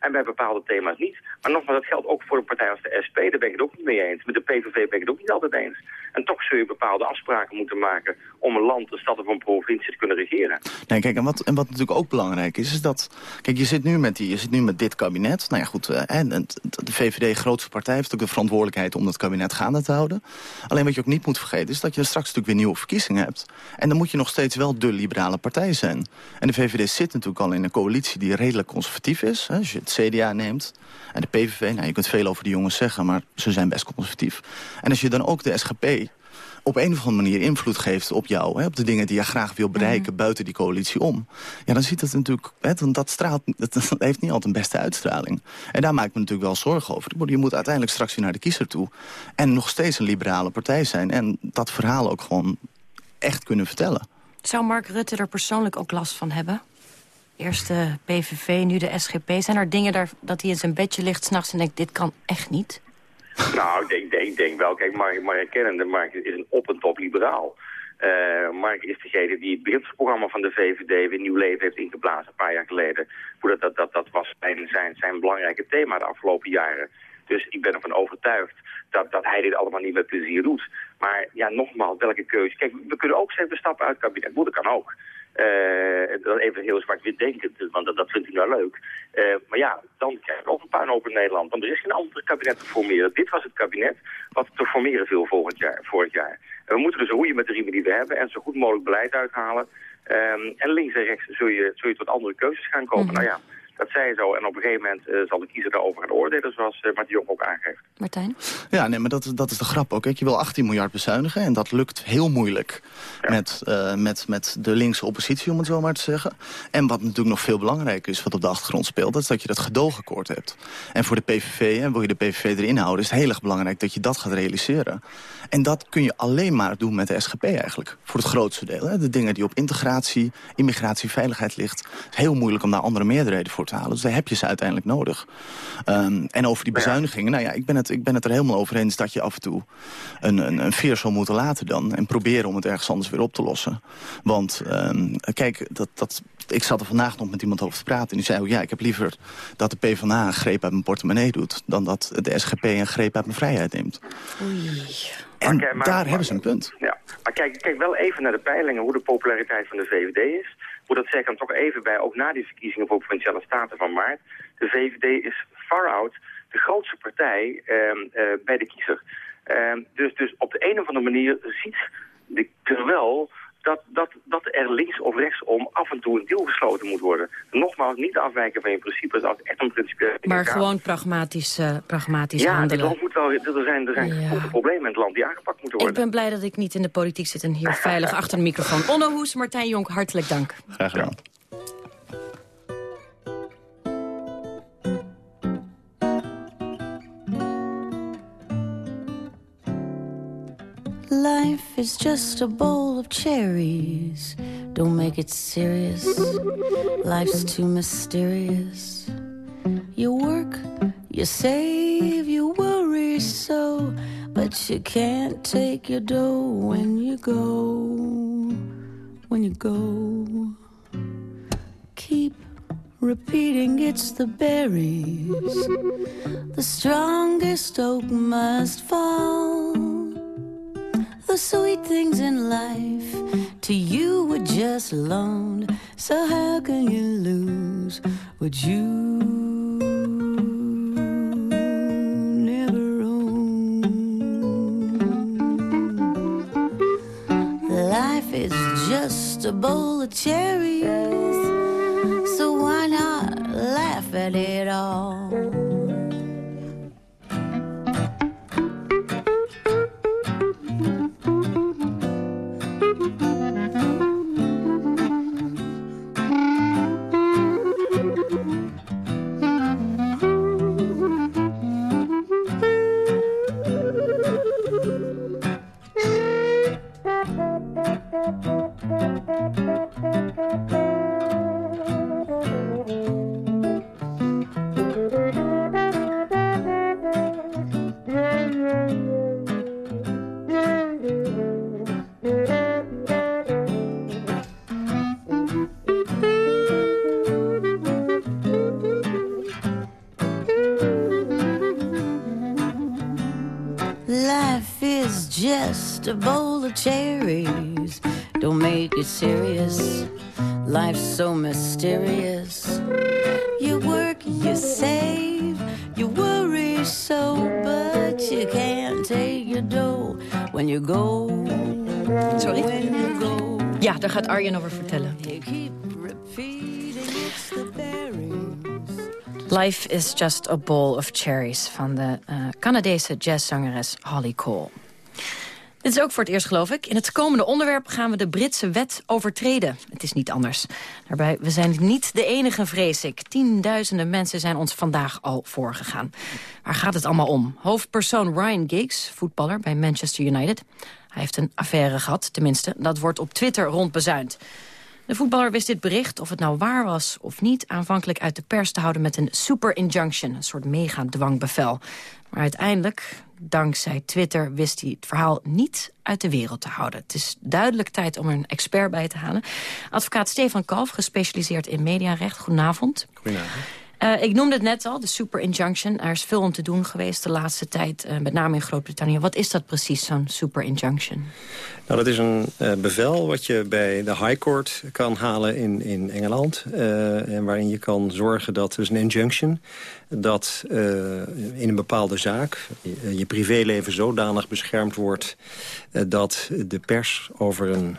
S22: En bij bepaalde thema's niet. Maar nogmaals, dat geldt ook voor een partij als de SP. Daar ben ik het ook niet mee eens. Met de PVV ben ik het ook niet altijd eens. En toch zul je bepaalde afspraken moeten maken om een land, een stad of een provincie te kunnen regeren.
S23: Nee, kijk, en wat, en wat natuurlijk ook belangrijk is, is dat... Kijk, je zit nu met, die, je zit nu met dit kabinet. Nou ja, goed, en, en de VVD, grootste partij, heeft ook de verantwoordelijkheid om dat kabinet gaande te houden. Alleen wat je ook niet moet vergeten, is dat je straks natuurlijk weer nieuwe verkiezingen hebt. En dan moet je nog steeds wel de liberale partij zijn. En de VVD zit natuurlijk al in een coalitie die redelijk conservatief is. Hè, als je het CDA neemt en de PVV, nou, je kunt veel over die jongens zeggen... maar ze zijn best conservatief. En als je dan ook de SGP op een of andere manier invloed geeft op jou... Hè, op de dingen die je graag wil bereiken
S7: Mhm.
S23: buiten die coalitie om... ja, dan ziet het natuurlijk... Hè, dan dat, straalt, dat, dat heeft niet altijd een beste uitstraling. En daar maak ik me natuurlijk wel zorgen over. Je moet uiteindelijk straks weer naar de kiezer toe... en nog steeds een liberale partij zijn... en dat verhaal ook gewoon echt kunnen vertellen.
S7: Zou Mark Rutte er persoonlijk ook last van hebben? Eerst de PVV, nu de SGP. Zijn er dingen daar, dat hij in zijn bedje ligt s'nachts en denkt... dit kan echt niet?
S22: Nou, ik denk, denk, denk wel. Kijk, Mark, Mark kennende, Mark is een op- en top liberaal. Eh, Mark is degene die het beginselprogramma van de VVD weer nieuw leven heeft ingeblazen een paar jaar geleden. Dat, dat, dat, dat was zijn, zijn, zijn belangrijke thema de afgelopen jaren. Dus ik ben ervan overtuigd dat, dat hij dit allemaal niet met plezier doet. Maar ja, nogmaals, welke keuze? Kijk, we kunnen ook zeggen, we stappen uit het kabinet. Moet, dat kan ook. Eh, dat even heel zwart-wit denken, want dat, dat vindt u nou leuk. Eh, maar ja, dan krijgen we ook een puinhoop in Nederland. Want er is geen ander kabinet te formeren. Dit was het kabinet wat te formeren viel volgend jaar, vorig jaar. En we moeten dus roeien met de riemen die we hebben en zo goed mogelijk beleid uithalen. Ehm, en links en rechts zul je, zul je tot andere keuzes gaan komen. Nou ja, dat zei zo. En op een gegeven moment eh, zal de kiezer daarover gaan oordelen, zoals uh, Martin Jong ook aangeeft.
S7: Martijn?
S23: Ja, nee, maar dat, dat is de grap ook. Kijk, je wil 18 miljard bezuinigen en dat lukt heel moeilijk met, uh, met, met de linkse oppositie, om het zo maar te zeggen. En wat natuurlijk nog veel belangrijker is, wat op de achtergrond speelt, dat is dat je dat gedoogakkoord hebt. En voor de PVV, en wil je de PVV erin houden, is het heel erg belangrijk dat je dat gaat realiseren. En dat kun je alleen maar doen met de SGP eigenlijk, voor het grootste deel. Hè. De dingen die op integratie, immigratie, veiligheid ligt, is heel moeilijk om daar andere meerderheden voor te halen. Dus daar heb je ze uiteindelijk nodig. Um, en over die bezuinigingen, nou ja, ik ben, het, ik ben het er helemaal over eens dat je af en toe een, een, een veer zal moeten laten dan. En proberen om het ergens anders weer op te lossen. Want um, kijk, dat, dat, ik zat er vandaag nog met iemand over te praten. En die zei ook, ja, ik heb liever dat de PvdA een greep uit mijn portemonnee doet... dan dat de SGP een greep uit mijn vrijheid neemt.
S7: Oei.
S23: En
S22: maar, maar,
S23: daar
S22: maar,
S23: hebben ze een punt.
S22: Ja, maar kijk, kijk wel even naar de peilingen, hoe de populariteit van de VVD is. Hoe dat zeg ik dan toch even bij, ook na die verkiezingen voor Provinciale Staten van maart. De VVD is far out de grootste partij uh, uh, bij de kiezer. Uh, dus, dus op de een of andere manier ziet de wel dat, dat, dat er links of rechtsom af en toe een deal gesloten moet worden. Nogmaals, niet afwijken van je principes als echt een principe.
S7: Maar gewoon pragmatisch, uh, pragmatisch
S22: ja,
S7: handelen.
S22: Ja, moet wel, er zijn, er zijn ja. grote problemen in het land die aangepakt moeten worden.
S7: Ik ben blij dat ik niet in de politiek zit en hier veilig achter de microfoon. Onno Hoes, Martijn Jonk, hartelijk dank.
S23: Graag gedaan.
S24: Life is just a bowl of cherries. Don't make it serious. Life's too mysterious. You work, you save, you worry so, but you can't take your dough when you go. When you go, keep repeating it's the berries. The strongest oak must fall. The sweet things in life to you were just loaned. So how can you lose what you never owned? Life is just a bowl of cherries. Life is just a bowl of cherries
S7: van de uh, Canadese jazzzangeres Holly Cole. Dit is ook voor het eerst, geloof ik. In het komende onderwerp gaan we de Britse wet overtreden. Het is niet anders. Daarbij, we zijn niet de enige, vrees ik. Tienduizenden mensen zijn ons vandaag al voorgegaan. Waar gaat het allemaal om? Hoofdpersoon Ryan Giggs, voetballer bij Manchester United. Hij heeft een affaire gehad, tenminste. Dat wordt op Twitter rondbezuind. De voetballer wist dit bericht, of het nou waar was of niet... aanvankelijk uit de pers te houden met een super injunction. Een soort mega-dwangbevel. Maar uiteindelijk, dankzij Twitter, wist hij het verhaal niet uit de wereld te houden. Het is duidelijk tijd om er een expert bij te halen. Advocaat Stefan Kalf, gespecialiseerd in mediarecht. Goedenavond.
S25: Goedenavond.
S7: Uh, ik noemde het net al, de super injunction. Er is veel om te doen geweest de laatste tijd, uh, met name in Groot-Brittannië. Wat is dat precies, zo'n super injunction?
S25: Nou, dat is een uh, bevel wat je bij de High Court kan halen in, in Engeland. en waarin je kan zorgen dat, dus een injunction... dat in een bepaalde zaak je, je privéleven zodanig beschermd wordt... dat de pers over een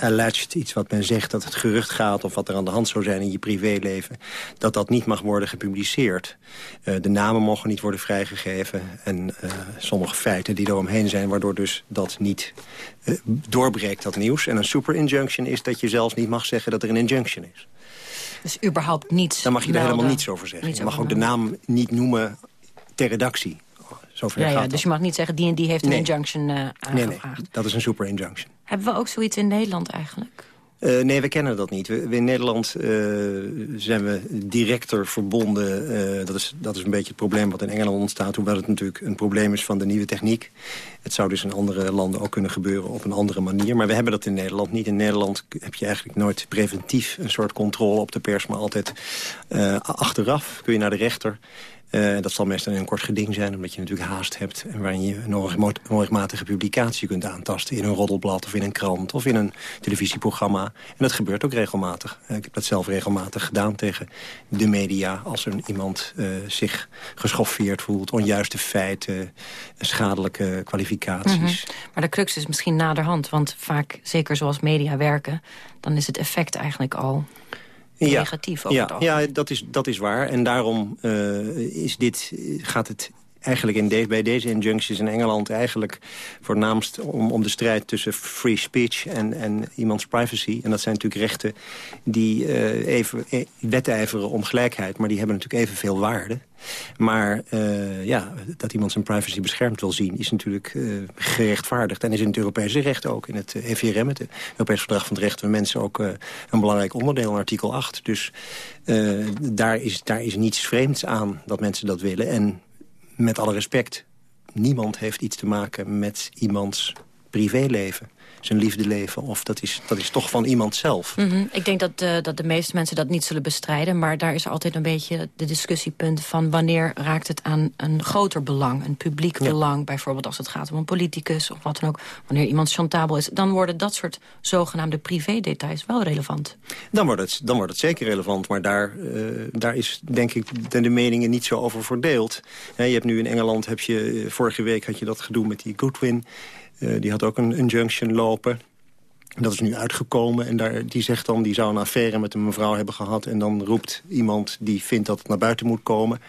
S25: alleged, iets wat men zegt dat het gerucht gaat... of wat er aan de hand zou zijn in je privéleven... dat dat niet mag worden gepubliceerd. Uh, de namen mogen niet worden vrijgegeven. En uh, sommige feiten die eromheen zijn... waardoor dus dat niet uh, doorbreekt, dat nieuws. En een super injunction is dat je zelfs niet mag zeggen... dat er een injunction is.
S7: Dus überhaupt niets
S25: Dan mag je er helemaal niets over zeggen. Niets je mag ook de naam niet noemen ter redactie. Zover
S7: ja, ja, dus je mag niet zeggen, die en die heeft een injunction uh, aangevraagd.
S25: Nee, nee, dat is een super injunction.
S7: Hebben we ook zoiets in Nederland eigenlijk?
S25: Uh, nee, we kennen dat niet. We, we in Nederland uh, zijn we directer verbonden. Uh, dat, is, dat is een beetje het probleem wat in Engeland ontstaat. Hoewel het natuurlijk een probleem is van de nieuwe techniek. Het zou dus in andere landen ook kunnen gebeuren op een andere manier. Maar we hebben dat in Nederland niet. In Nederland heb je eigenlijk nooit preventief een soort controle op de pers. Maar altijd achteraf kun je naar de rechter. Uh, dat zal meestal in een kort geding zijn, omdat je natuurlijk haast hebt... en waarin je een onrechtmatige publicatie kunt aantasten... in een roddelblad of in een krant of in een televisieprogramma. En dat gebeurt ook regelmatig. Uh, ik heb dat zelf regelmatig gedaan tegen de media... als er iemand uh, zich geschoffeerd voelt, onjuiste feiten... schadelijke kwalificaties. -hmm.
S7: Maar de crux is misschien naderhand, want vaak, zeker zoals media werken... dan is het effect eigenlijk al negatief over
S25: ja,
S7: het algemeen.
S25: Ja, dat is, dat is waar. En daarom uh, is dit, gaat het eigenlijk in bij deze injuncties in Engeland eigenlijk voornaamst om, om de strijd tussen free speech en, en iemands privacy. En dat zijn natuurlijk rechten die uh, even eh, wedijveren om gelijkheid, maar die hebben natuurlijk evenveel waarde. Maar uh, ja, dat iemand zijn privacy beschermd wil zien... is natuurlijk gerechtvaardigd. En is in het Europese recht ook. In het EVRM, het Europees Verdrag van het Recht van Mensen... ook een belangrijk onderdeel, artikel 8. Dus daar, is, daar is niets vreemds aan dat mensen dat willen. En met alle respect, niemand heeft iets te maken met iemands privéleven zijn liefdeleven. Of dat is, dat is toch van iemand zelf.
S7: Mm -hmm. Ik denk dat, uh, dat de meeste mensen dat niet zullen bestrijden. Maar daar is altijd een beetje de discussiepunt van... wanneer raakt het aan een groter belang, een publiek ja. belang. Bijvoorbeeld als het gaat om een politicus of wat dan ook. Wanneer iemand chantabel is. Dan worden dat soort zogenaamde privé-details wel relevant.
S25: Dan wordt het, dan wordt het zeker relevant. Maar daar, uh, daar is denk ik de, de meningen niet zo over verdeeld. Je hebt nu in Engeland, heb je, vorige week had je dat gedoe met die Goodwin... Uh, die had ook een injunction lopen. Dat is nu uitgekomen en daar, die zegt dan... die zou een affaire met een mevrouw hebben gehad... en dan roept iemand die vindt dat het naar buiten moet komen...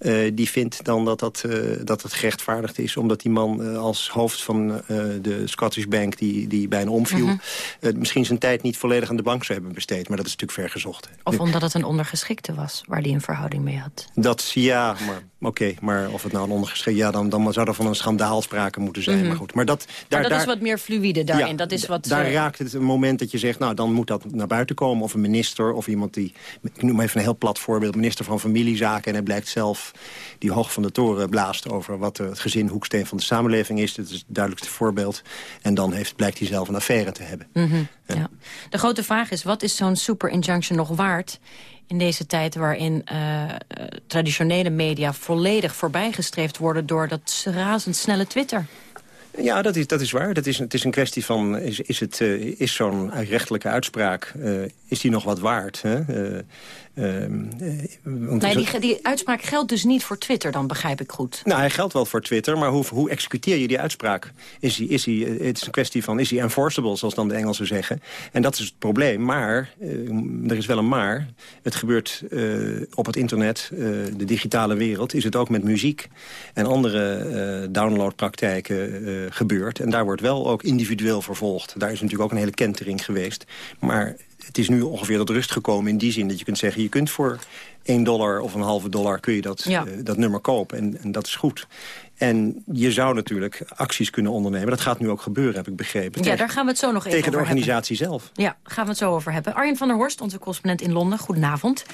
S25: Uh, die vindt dan dat, dat, uh, dat het gerechtvaardigd is... omdat die man uh, als hoofd van de Scottish Bank die, die bijna omviel... Mm -hmm. misschien zijn tijd niet volledig aan de bank zou hebben besteed. Maar dat is natuurlijk vergezocht.
S7: Of omdat het een ondergeschikte was waar die een verhouding mee had.
S25: Dat, ja, maar oké. Okay, maar of het nou een ondergeschikte... ja, dan, dan zou er van een schandaal sprake moeten zijn. Mm -hmm. Maar goed, maar dat... Daar,
S7: maar dat
S25: daar,
S7: is wat meer fluïde daarin. Ja, dat is wat,
S25: daar raakt het een moment dat je zegt, nou, dan moet dat naar buiten komen. Of een minister, of iemand die, ik noem even een heel plat voorbeeld... minister van Familiezaken, en hij blijkt zelf die hoog van de toren blaast... over wat het gezin hoeksteen van de samenleving is. Dat is het duidelijkste voorbeeld. En dan heeft, blijkt hij zelf een affaire te hebben.
S7: Mm -hmm, ja. Ja. De grote vraag is, wat is zo'n super injunction nog waard in deze tijd waarin uh, traditionele media volledig voorbijgestreefd worden... door dat razendsnelle Twitter?
S25: Ja, dat is, dat is waar. Dat is, het is een kwestie van, is, is, het, uh, is zo'n rechtelijke uitspraak, uh, is die nog wat waard? Hè? Uh,
S7: nee, die, die uitspraak geldt dus niet voor Twitter, dan begrijp ik goed.
S25: Nou, hij geldt wel voor Twitter, maar hoe, hoe executeer je die uitspraak? Is die, is die, het is een kwestie van, is die enforceable, zoals dan de Engelsen zeggen? En dat is het probleem, maar, er is wel een maar. Het gebeurt op het internet, de digitale wereld, is het ook met muziek en andere downloadpraktijken gebeurd. En daar wordt wel ook individueel vervolgd. Daar is natuurlijk ook een hele kentering geweest. Maar het is nu ongeveer tot rust gekomen in die zin dat je kunt zeggen... je kunt voor 1 dollar of een halve dollar kun je dat,
S7: Ja.
S25: eh, dat nummer kopen. En, en dat is goed. En je zou natuurlijk acties kunnen ondernemen. Dat gaat nu ook gebeuren, heb ik begrepen.
S7: Ja,
S25: Tegen-
S7: daar gaan we het zo nog even
S25: Tegen de
S7: over hebben.
S25: organisatie zelf.
S7: Ja, gaan we het zo over hebben. Arjen van der Horst, onze correspondent in Londen. Goedenavond.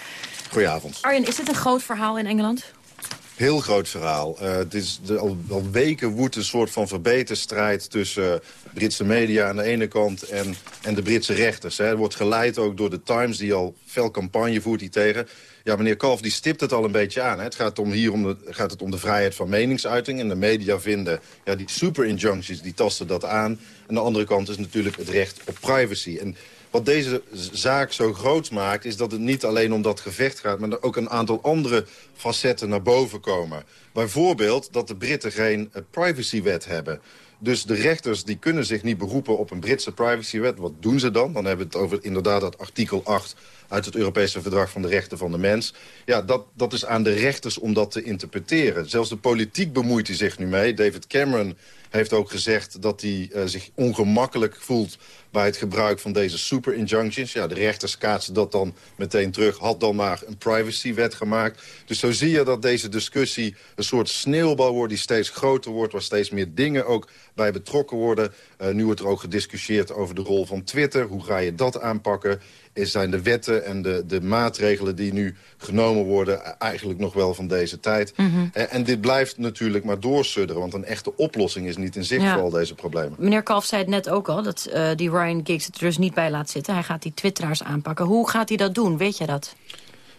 S26: Goedenavond.
S7: Arjen, is dit een groot verhaal in Engeland?
S26: Heel groot verhaal. Eh, het is de, al, al weken woedt een soort van verbeterstrijd tussen Britse media aan de ene kant en, en de Britse rechters. Hè. Het wordt geleid ook door de Times die al fel campagne voert hier tegen. Ja, meneer Kalf die stipt het al een beetje aan. Hè. Het gaat, om hier om de, gaat het om de vrijheid van meningsuiting. En de media vinden, ja, die super injunctions die tasten dat aan. Aan de andere kant is natuurlijk het recht op privacy. En wat deze zaak zo groot maakt... is dat het niet alleen om dat gevecht gaat... maar er ook een aantal andere facetten naar boven komen. Bijvoorbeeld dat de Britten geen eh, privacywet hebben. Dus de rechters die kunnen zich niet beroepen op een Britse privacywet. Wat doen ze dan? Dan hebben we het over inderdaad dat artikel 8 uit het Europese Verdrag van de Rechten van de Mens. Ja, dat, dat is aan de rechters om dat te interpreteren. Zelfs de politiek bemoeit hij zich nu mee. David Cameron heeft ook gezegd dat hij eh, zich ongemakkelijk voelt bij het gebruik van deze super injunctions. Ja, de rechters kaatsen dat dan meteen terug. Had dan maar een privacywet gemaakt. Dus zo zie je dat deze discussie een soort sneeuwbal wordt... die steeds groter wordt, waar steeds meer dingen ook bij betrokken worden. Eh, nu wordt er ook gediscussieerd over de rol van Twitter. Hoe ga je dat aanpakken? Is zijn de wetten en de, de maatregelen die nu genomen worden... eigenlijk nog wel van deze tijd?
S7: Mhm.
S26: En, en dit blijft natuurlijk maar doorsudderen... want een echte oplossing is niet in zicht
S7: Ja.
S26: voor al deze problemen.
S7: Meneer Kalf zei het net ook al, dat eh, die Ryan Giggs het er dus niet bij laat zitten. Hij gaat die twitteraars aanpakken. Hoe gaat hij dat doen? Weet jij dat?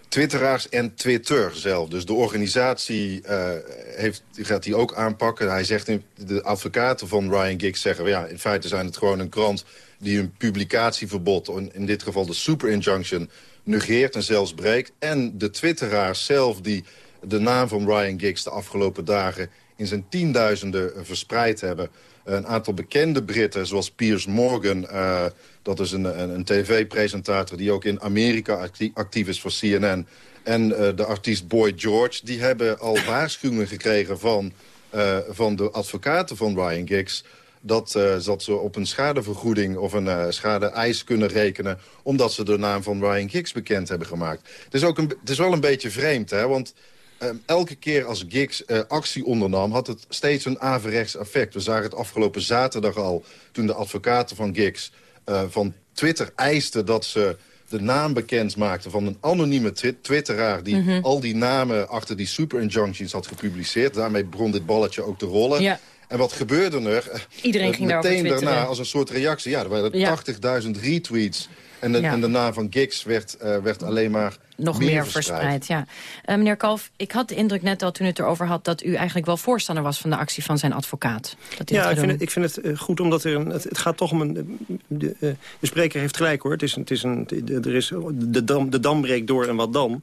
S26: Twitteraars en Twitter zelf. Dus de organisatie eh, heeft, gaat die ook aanpakken. Hij zegt, de advocaten van Ryan Giggs zeggen... ja, in feite zijn het gewoon een krant die een publicatieverbod... in dit geval de super injunction, negeert en zelfs breekt. En de twitteraars zelf die de naam van Ryan Giggs de afgelopen dagen... in zijn tienduizenden verspreid hebben. Een aantal bekende Britten, zoals Piers Morgan... eh, dat is een, een, een tv-presentator die ook in Amerika actie- actief is voor CNN... en eh, de artiest Boy George, die hebben al waarschuwingen gekregen... van, eh, van de advocaten van Ryan Giggs... Dat, dat ze op een schadevergoeding of een eh schade-eis kunnen rekenen... omdat ze de naam van Ryan Giggs bekend hebben gemaakt. Het is, ook een, het is wel een beetje vreemd, hè, want... eh, elke keer als Giggs eh, actie ondernam, had het steeds een averechts effect. We zagen het afgelopen zaterdag al, toen de advocaten van Giggs eh, van Twitter eisten dat ze de naam bekend maakten van een anonieme twi- twitteraar... die
S7: Mhm.
S26: al die namen achter die super injunctions had gepubliceerd. Daarmee begon dit balletje ook te rollen.
S7: Ja.
S26: En wat gebeurde er? Eh,
S7: Iedereen
S26: eh,
S7: ging
S26: Meteen daarna, als een soort reactie, ja, er waren
S7: Ja.
S26: 80.000 retweets... En de,
S7: Ja.
S26: en de naam van Giggs werd, werd alleen maar
S7: Nog meer, verspreid, ja. Eh, meneer Kalf, ik had de indruk net al toen u het erover had... dat u eigenlijk wel voorstander was van de actie van zijn advocaat. Dat
S25: Ja, ik vind, het, ik vind het eh, goed, omdat er een, het, het gaat toch om een... De, eh, de spreker heeft gelijk, hoor. Het is, een- het is een, de- er is, de, dam, de dam breekt door en wat dan.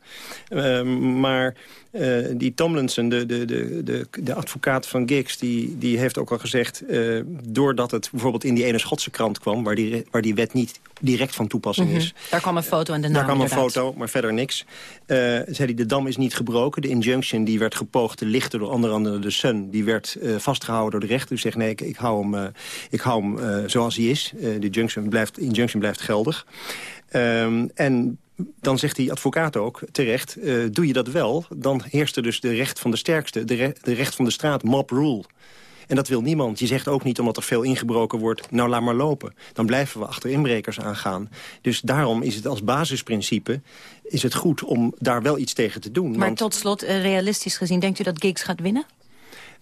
S25: Eh, maar eh, die Tomlinson, de, de, de, de, de advocaat van Giggs... Die, die heeft ook al gezegd... eh, doordat het bijvoorbeeld in die ene Schotse krant kwam... waar die, waar die wet niet direct van toepassing
S7: Mhm.
S25: is...
S7: Daar kwam een foto en de naam
S25: Daar kwam een
S7: inderdaad.
S25: foto, maar verder niks. Eh, zei hij, de dam is niet gebroken. De injunction die werd gepoogd te lichten door onder andere de Sun... die werd eh, vastgehouden door de rechter. Die zegt, nee, ik, ik hou hem, eh, ik hou hem zoals hij is. De injunction blijft, injunction blijft geldig. Ehm, en dan zegt die advocaat ook terecht, doe je dat wel... dan heerst er dus de recht van de sterkste, de, de recht van de straat, mob rule... En dat wil niemand. Je zegt ook niet omdat er veel ingebroken wordt... nou, laat maar lopen. Dan blijven we achter inbrekers aangaan. Dus daarom is het als basisprincipe is het goed om daar wel iets tegen te doen.
S7: Maar
S25: Want,
S7: tot slot, eh, realistisch gezien, denkt u dat Giggs gaat winnen?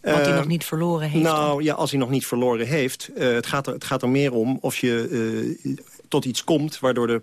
S7: Wat hij
S25: eh,
S7: nog niet verloren heeft.
S25: Nou, ja, als hij nog niet verloren heeft. eh, het, gaat er, het gaat er meer om of je tot iets komt... waardoor de,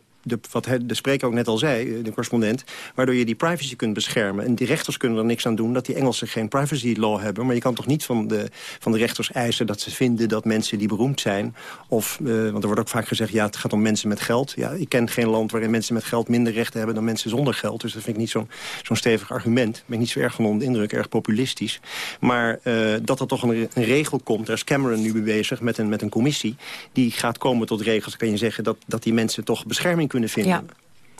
S25: wat de spreker ook net al zei, eh, de correspondent... waardoor je die privacy kunt beschermen. En die rechters kunnen er niks aan doen dat die Engelsen geen privacy law hebben. Maar je kan toch niet van de, van de rechters eisen dat ze vinden... dat mensen die beroemd zijn... of, eh, want er wordt ook vaak gezegd, ja, het gaat om mensen met geld. Ja, ik ken geen land waarin mensen met geld minder rechten hebben... dan mensen zonder geld. Dus dat vind ik niet zo'n zo'n stevig argument. Daar ben ik niet zo erg van onder de indruk, erg populistisch. Maar eh, dat er toch een, regel komt, daar is Cameron nu mee bezig... met een, met een commissie die gaat komen tot regels. Kan je zeggen dat, dat die mensen toch bescherming kunnen vinden.
S7: Ja.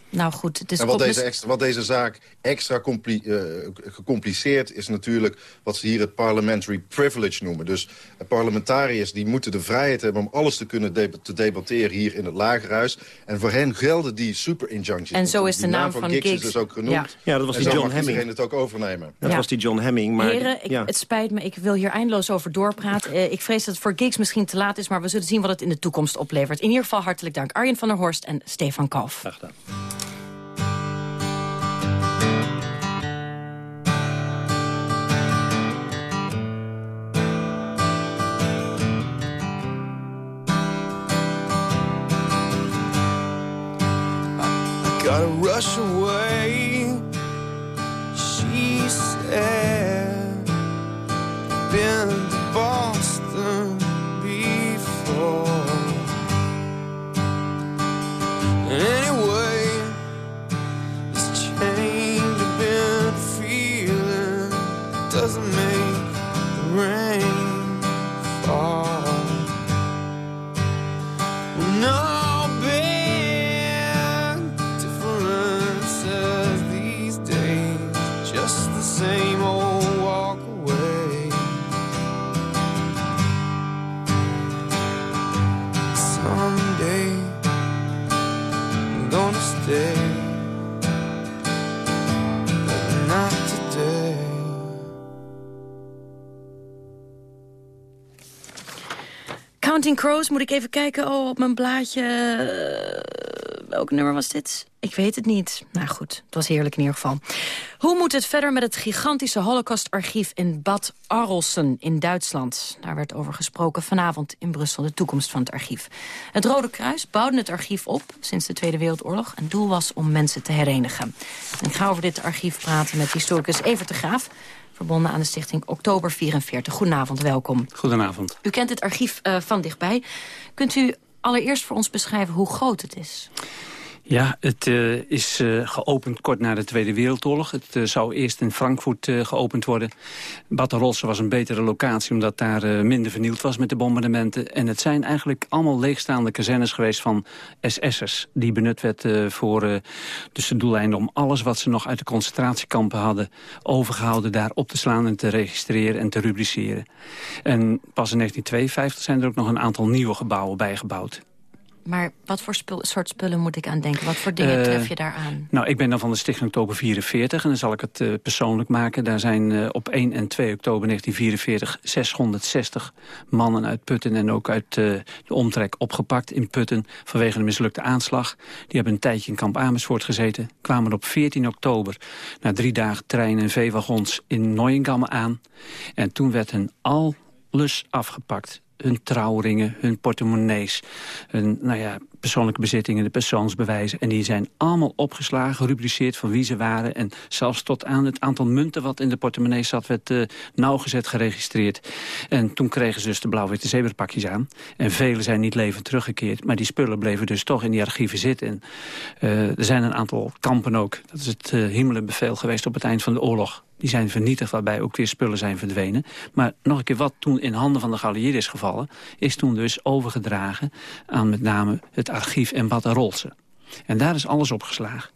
S7: Nou goed, het is
S26: en wat deze, extra, wat deze zaak extra compli uh, gecompliceerd is natuurlijk... wat ze hier het parliamentary privilege noemen. Dus parlementariërs die moeten de vrijheid hebben... om alles te kunnen te debatteren hier in het lagerhuis. En voor hen gelden die super injunctions.
S7: En zo is de naam, van, van Giggs,
S26: is dus ook genoemd. Ja,
S25: ja dat was die John Hemming.
S26: het ook overnemen.
S25: Dat was die John Hemming. Maar,
S7: Heren, ik, het spijt me, ik wil hier eindeloos over doorpraten. Uh, ik vrees dat het voor Giggs misschien te laat is... maar we zullen zien wat het in de toekomst oplevert. In ieder geval hartelijk dank Arjen van der Horst en Stefan Kalf.
S25: Graag gedaan.
S27: Gotta rush away.
S7: Counting Crows, moet ik even kijken oh, op mijn blaadje. Welk nummer was dit? Ik weet het niet. Nou goed, het was heerlijk in ieder geval. Hoe moet het verder met het gigantische Holocaustarchief in Bad Arolsen in Duitsland? Daar werd over gesproken vanavond in Brussel, de toekomst van het archief. Het Rode Kruis bouwde het archief op sinds de Tweede Wereldoorlog. En doel was om mensen te herenigen. En ik ga over dit archief praten met historicus Evert de Graaf verbonden aan de stichting Oktober 44. Goedenavond, welkom.
S28: Goedenavond.
S7: U kent het archief uh, van dichtbij. Kunt u allereerst voor ons beschrijven hoe groot het is?
S28: Ja, het uh, is uh, geopend kort na de Tweede Wereldoorlog. Het uh, zou eerst in Frankfurt geopend worden. Bad Rosse was een betere locatie omdat daar minder vernield was met de bombardementen. En het zijn eigenlijk allemaal leegstaande kazernes geweest van SS'ers. Die benut werd voor dus de doeleinden om alles wat ze nog uit de concentratiekampen hadden overgehouden daar op te slaan en te registreren en te rubriceren. En pas in 1952 zijn er ook nog een aantal nieuwe gebouwen bijgebouwd.
S7: Maar wat voor spul, soort spullen moet ik aan denken? Wat voor dingen uh, tref je daar aan?
S28: Nou, ik ben dan van de Stichting Oktober 44 en dan zal ik het uh, persoonlijk maken. Daar zijn uh, op 1 en 2 oktober 1944 660 mannen uit Putten en ook uit de omtrek opgepakt in Putten vanwege een mislukte aanslag. Die hebben een tijdje in kamp Amersfoort gezeten. Kwamen op 14 oktober na drie dagen treinen en veewagons in Neuengamme aan. En toen werd hen alles afgepakt hun trouwringen, hun portemonnees, hun nou ja, persoonlijke bezittingen, de persoonsbewijzen. En die zijn allemaal opgeslagen, gerubriceerd van wie ze waren. En zelfs tot aan het aantal munten wat in de portemonnee zat... werd uh, nauwgezet geregistreerd. En toen kregen ze dus de blauw-witte zebrapakjes aan. En velen zijn niet levend teruggekeerd. Maar die spullen bleven dus toch in die archieven zitten. En, uh, er zijn een aantal kampen ook. Dat is het uh, geweest op het eind van de oorlog. Die zijn vernietigd, waarbij ook weer spullen zijn verdwenen. Maar nog een keer wat toen in handen van de geallieerden is gevallen... is toen dus overgedragen aan met name het archief en Bad Rolse. En daar is alles opgeslagen.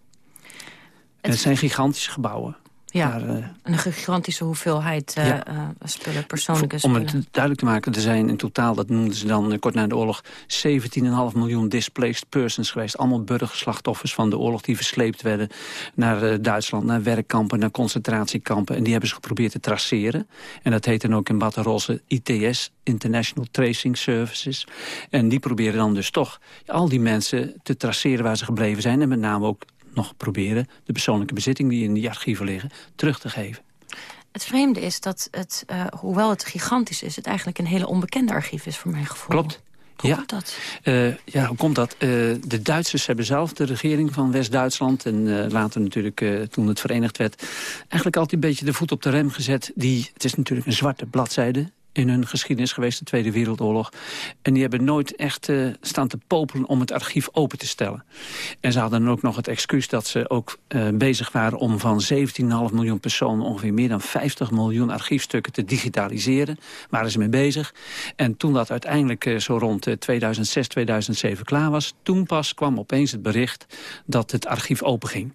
S28: En het zijn gigantische gebouwen.
S7: Ja, uh, een gigantische hoeveelheid uh, ja. uh, spullen, persoonlijke
S28: spullen. Om het duidelijk te maken, er zijn in totaal, dat noemden ze dan kort na de oorlog... 17,5 miljoen displaced persons geweest. Allemaal burgerslachtoffers van de oorlog die versleept werden... naar Duitsland, naar werkkampen, naar concentratiekampen. En die hebben ze geprobeerd te traceren. En dat heet dan ook in Batterosse ITS, International Tracing Services. En die proberen dan dus toch al die mensen te traceren waar ze gebleven zijn... en met name ook nog proberen de persoonlijke bezitting die in die archieven liggen terug te geven.
S7: Het vreemde is dat het, uh, hoewel het gigantisch is... het eigenlijk een hele onbekende archief is voor mijn gevoel.
S28: Klopt.
S7: Hoe
S28: ja.
S7: komt dat?
S28: Uh, ja, hoe komt dat? Uh, de Duitsers hebben zelf, de regering van West-Duitsland... en later natuurlijk, toen het verenigd werd... eigenlijk altijd een beetje de voet op de rem gezet. Die, het is natuurlijk een zwarte bladzijde in hun geschiedenis geweest, de Tweede Wereldoorlog. En die hebben nooit echt uh, staan te popelen om het archief open te stellen. En ze hadden ook nog het excuus dat ze ook uh, bezig waren... om van 17,5 miljoen personen ongeveer meer dan 50 miljoen archiefstukken te digitaliseren. Waren ze mee bezig. En toen dat uiteindelijk uh, zo rond 2006, 2007 klaar was... toen pas kwam opeens het bericht dat het archief open ging.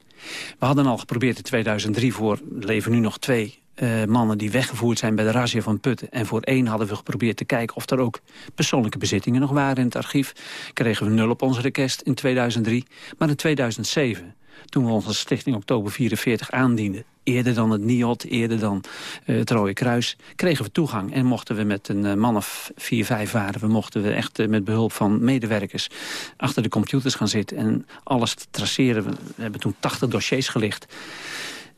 S28: We hadden al geprobeerd in 2003 voor, leven nu nog twee uh, mannen die weggevoerd zijn bij de razzia van Putten. En voor één hadden we geprobeerd te kijken of er ook persoonlijke bezittingen nog waren in het archief. Kregen we nul op ons request in 2003. Maar in 2007, toen we onze stichting Oktober 44 aandienden... eerder dan het NIOT, eerder dan uh, het Rode Kruis... kregen we toegang en mochten we met een uh, man of vier, vijf waren... we mochten we echt met behulp van medewerkers achter de computers gaan zitten... en alles traceren. We hebben toen 80 dossiers gelicht...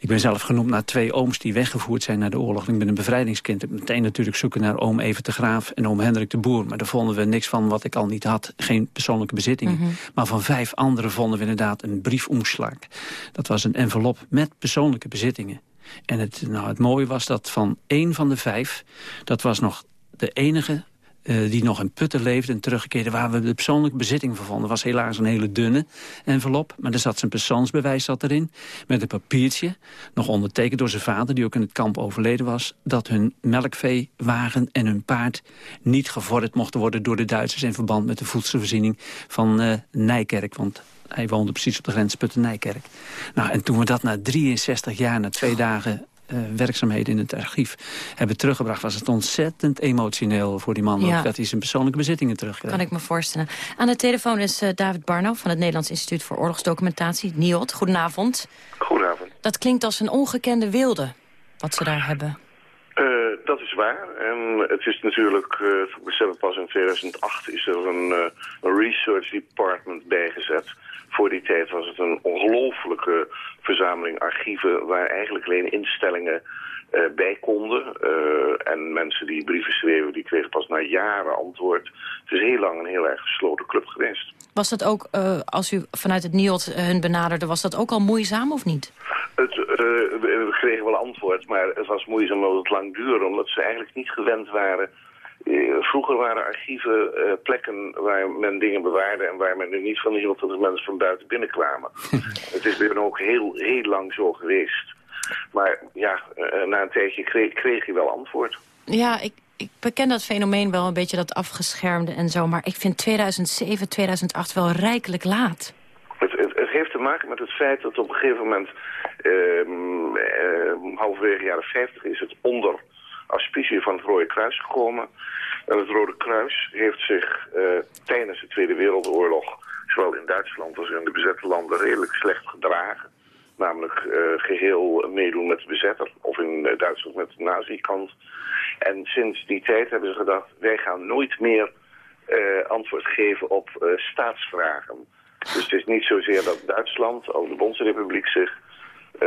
S28: Ik ben zelf genoemd naar twee ooms die weggevoerd zijn naar de oorlog. Ik ben een bevrijdingskind. Ik meteen natuurlijk zoeken naar oom Even de Graaf en oom Hendrik de Boer. Maar daar vonden we niks van wat ik al niet had. Geen persoonlijke bezittingen. Mm -hmm. Maar van vijf anderen vonden we inderdaad een briefomslag. Dat was een envelop met persoonlijke bezittingen. En het, nou, het mooie was dat van één van de vijf... dat was nog de enige uh, die nog in Putten leefde en teruggekeerde... waar we de persoonlijke bezitting van vonden. was helaas een hele dunne envelop, maar er zat zijn persoonsbewijs zat erin... met een papiertje, nog ondertekend door zijn vader... die ook in het kamp overleden was... dat hun melkveewagen en hun paard niet gevorderd mochten worden... door de Duitsers in verband met de voedselvoorziening van uh, Nijkerk. Want hij woonde precies op de grens Putten-Nijkerk. Nou, en toen we dat na 63 jaar, na twee dagen werkzaamheden in het archief hebben teruggebracht... was het ontzettend emotioneel voor die man.
S7: Ja.
S28: Ook dat hij zijn persoonlijke bezittingen terugkreeg.
S7: Kan ik me voorstellen. Aan de telefoon is uh, David Barno van het Nederlands Instituut voor Oorlogsdocumentatie, NIOD. Goedenavond.
S29: Goedenavond.
S7: Dat klinkt als een ongekende wilde, wat ze daar hebben.
S29: Uh, dat is waar. En het is natuurlijk, uh, we hebben pas in 2008 is er een, uh, een research department bijgezet. Voor die tijd was het een ongelofelijke verzameling archieven... waar eigenlijk alleen instellingen uh, bij konden. Uh, en mensen die brieven schreven, die kregen pas na jaren antwoord. Het is heel lang een heel erg gesloten club geweest.
S7: Was dat ook, uh, als u vanuit het NIOD hun benaderde... was dat ook al moeizaam of niet?
S29: Het, we kregen wel antwoord, maar het was moeizaam omdat het lang duurde... omdat ze eigenlijk niet gewend waren... Vroeger waren archieven uh, plekken waar men dingen bewaarde... en waar men er niet van hield dat de mensen van buiten binnenkwamen. het is nu ook heel, heel lang zo geweest. Maar ja, uh, na een tijdje kreeg, kreeg je wel antwoord.
S7: Ja, ik, ik beken dat fenomeen wel een beetje, dat afgeschermde en zo... maar ik vind 2007, 2008 wel rijkelijk laat.
S29: Het, het, het heeft te maken met het feit dat op een gegeven moment... Uh, halverwege jaren 50 is het onder auspicie van het Rode Kruis gekomen. En het Rode Kruis heeft zich uh, tijdens de Tweede Wereldoorlog... zowel in Duitsland als in de bezette landen redelijk slecht gedragen. Namelijk uh, geheel meedoen met de bezetter of in uh, Duitsland met de nazi-kant. En sinds die tijd hebben ze gedacht... wij gaan nooit meer antwoord geven op staatsvragen. Dus het is niet zozeer dat Duitsland, of de Bondsrepubliek zich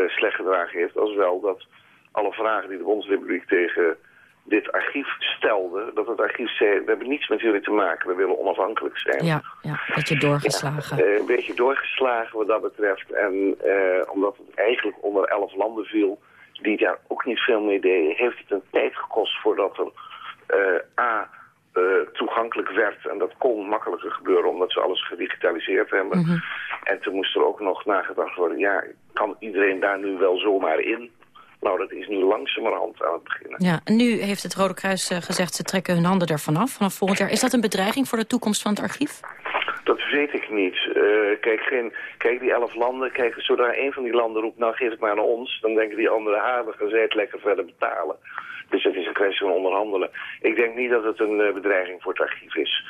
S29: slecht gedragen heeft... als wel dat alle vragen die de Bondsrepubliek tegen dit archief stelde, dat het archief zei, we hebben niets met jullie te maken, we willen onafhankelijk zijn.
S7: Ja, ja een beetje doorgeslagen.
S29: Ja, uh, een beetje doorgeslagen wat dat betreft. En uh, omdat het eigenlijk onder elf landen viel, die daar ook niet veel mee deden, heeft het een tijd gekost voordat er uh, A, toegankelijk werd. En dat kon makkelijker gebeuren omdat ze alles gedigitaliseerd hebben.
S7: Mhm.
S29: Mm -hmm. En toen moest er ook nog nagedacht worden, ja, kan iedereen daar nu wel zomaar in? Nou, dat is nu langzamerhand aan het beginnen.
S7: Ja, en nu heeft het Rode Kruis uh, gezegd... ze trekken hun handen ervan af vanaf volgend jaar. Is dat een bedreiging voor de toekomst van het archief?
S29: Dat weet ik niet. Uh, kijk, geen, kijk, die elf landen, kijk, zodra een van die landen roept... nou, geef het maar aan ons, dan denken die andere... we gaan zij het lekker verder betalen. Dus het is een kwestie van onderhandelen. Ik denk niet dat het een uh, bedreiging voor het archief is.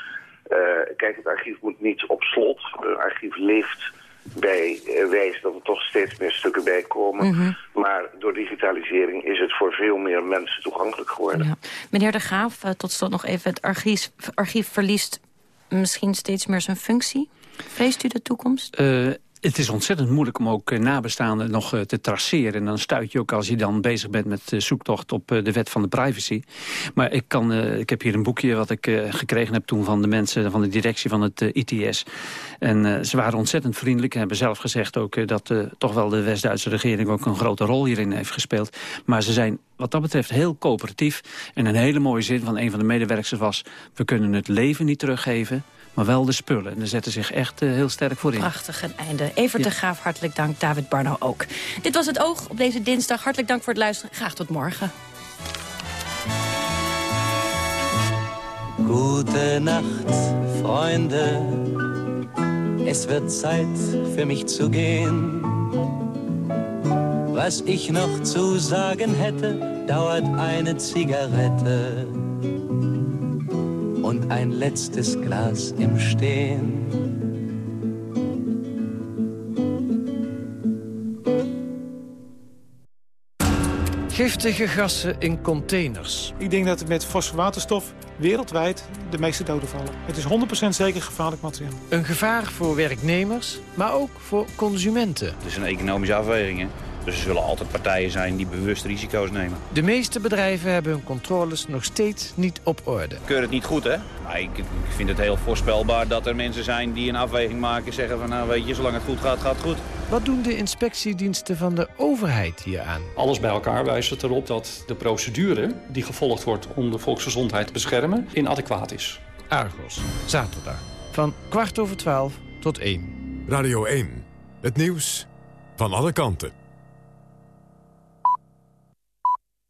S29: Uh, kijk, het archief moet niet op slot. Het archief leeft bij uh, wijze dat er toch steeds meer stukken bij komen.
S7: Mhm.
S29: Mm -hmm. Maar door digitalisering is het voor veel meer mensen toegankelijk geworden.
S7: Ja. Meneer De Graaf, uh, tot slot nog even. Het archief, archief verliest misschien steeds meer zijn functie. Vreest u de toekomst?
S28: Uh, Het is ontzettend moeilijk om ook eh, nabestaanden nog eh, te traceren. En dan stuit je ook als je dan bezig bent met de zoektocht op de wet van de privacy. Maar ik, kan, ik heb hier een boekje wat ik gekregen heb toen van de mensen van de directie van het ITS. En ze waren ontzettend vriendelijk en hebben zelf gezegd ook dat toch wel de West-Duitse regering ook een grote rol hierin heeft gespeeld. Maar ze zijn wat dat betreft heel coöperatief. En een hele mooie zin van een van de medewerkers was... we kunnen het leven niet teruggeven, maar wel de spullen. En daar zetten zich echt uh, heel sterk voor in.
S7: Prachtig, een einde. Evert ja. de Graaf, hartelijk dank. David Barno ook. Dit was Het Oog op deze dinsdag. Hartelijk dank voor het luisteren. Graag tot morgen.
S6: Gute Nacht, Freunde. Es wird Zeit für mich zu gehen. Was ich noch zu sagen hätte, dauert eine Zigarette und ein letztes Glas im Stehen.
S30: Giftige gassen in containers.
S31: Ik denk dat met fosforwaterstof wereldwijd de meeste doden vallen. Het is 100% zeker gevaarlijk materiaal.
S30: Een gevaar voor werknemers, maar ook voor consumenten.
S32: Het is een economische afweging. Hè? Dus er zullen altijd partijen zijn die bewust risico's nemen.
S30: De meeste bedrijven hebben hun controles nog steeds niet op orde. Ik
S32: keur het niet goed, hè? Maar ik, ik, vind het heel voorspelbaar dat er mensen zijn die een afweging maken... zeggen van, nou weet je, zolang het goed gaat, gaat het goed.
S30: Wat doen de inspectiediensten van de overheid hieraan?
S33: Alles bij elkaar wijst het erop dat de procedure die gevolgd wordt... om de volksgezondheid te beschermen, inadequaat is.
S30: Argos, zaterdag, van kwart over twaalf tot één.
S5: Radio 1, het nieuws van alle kanten.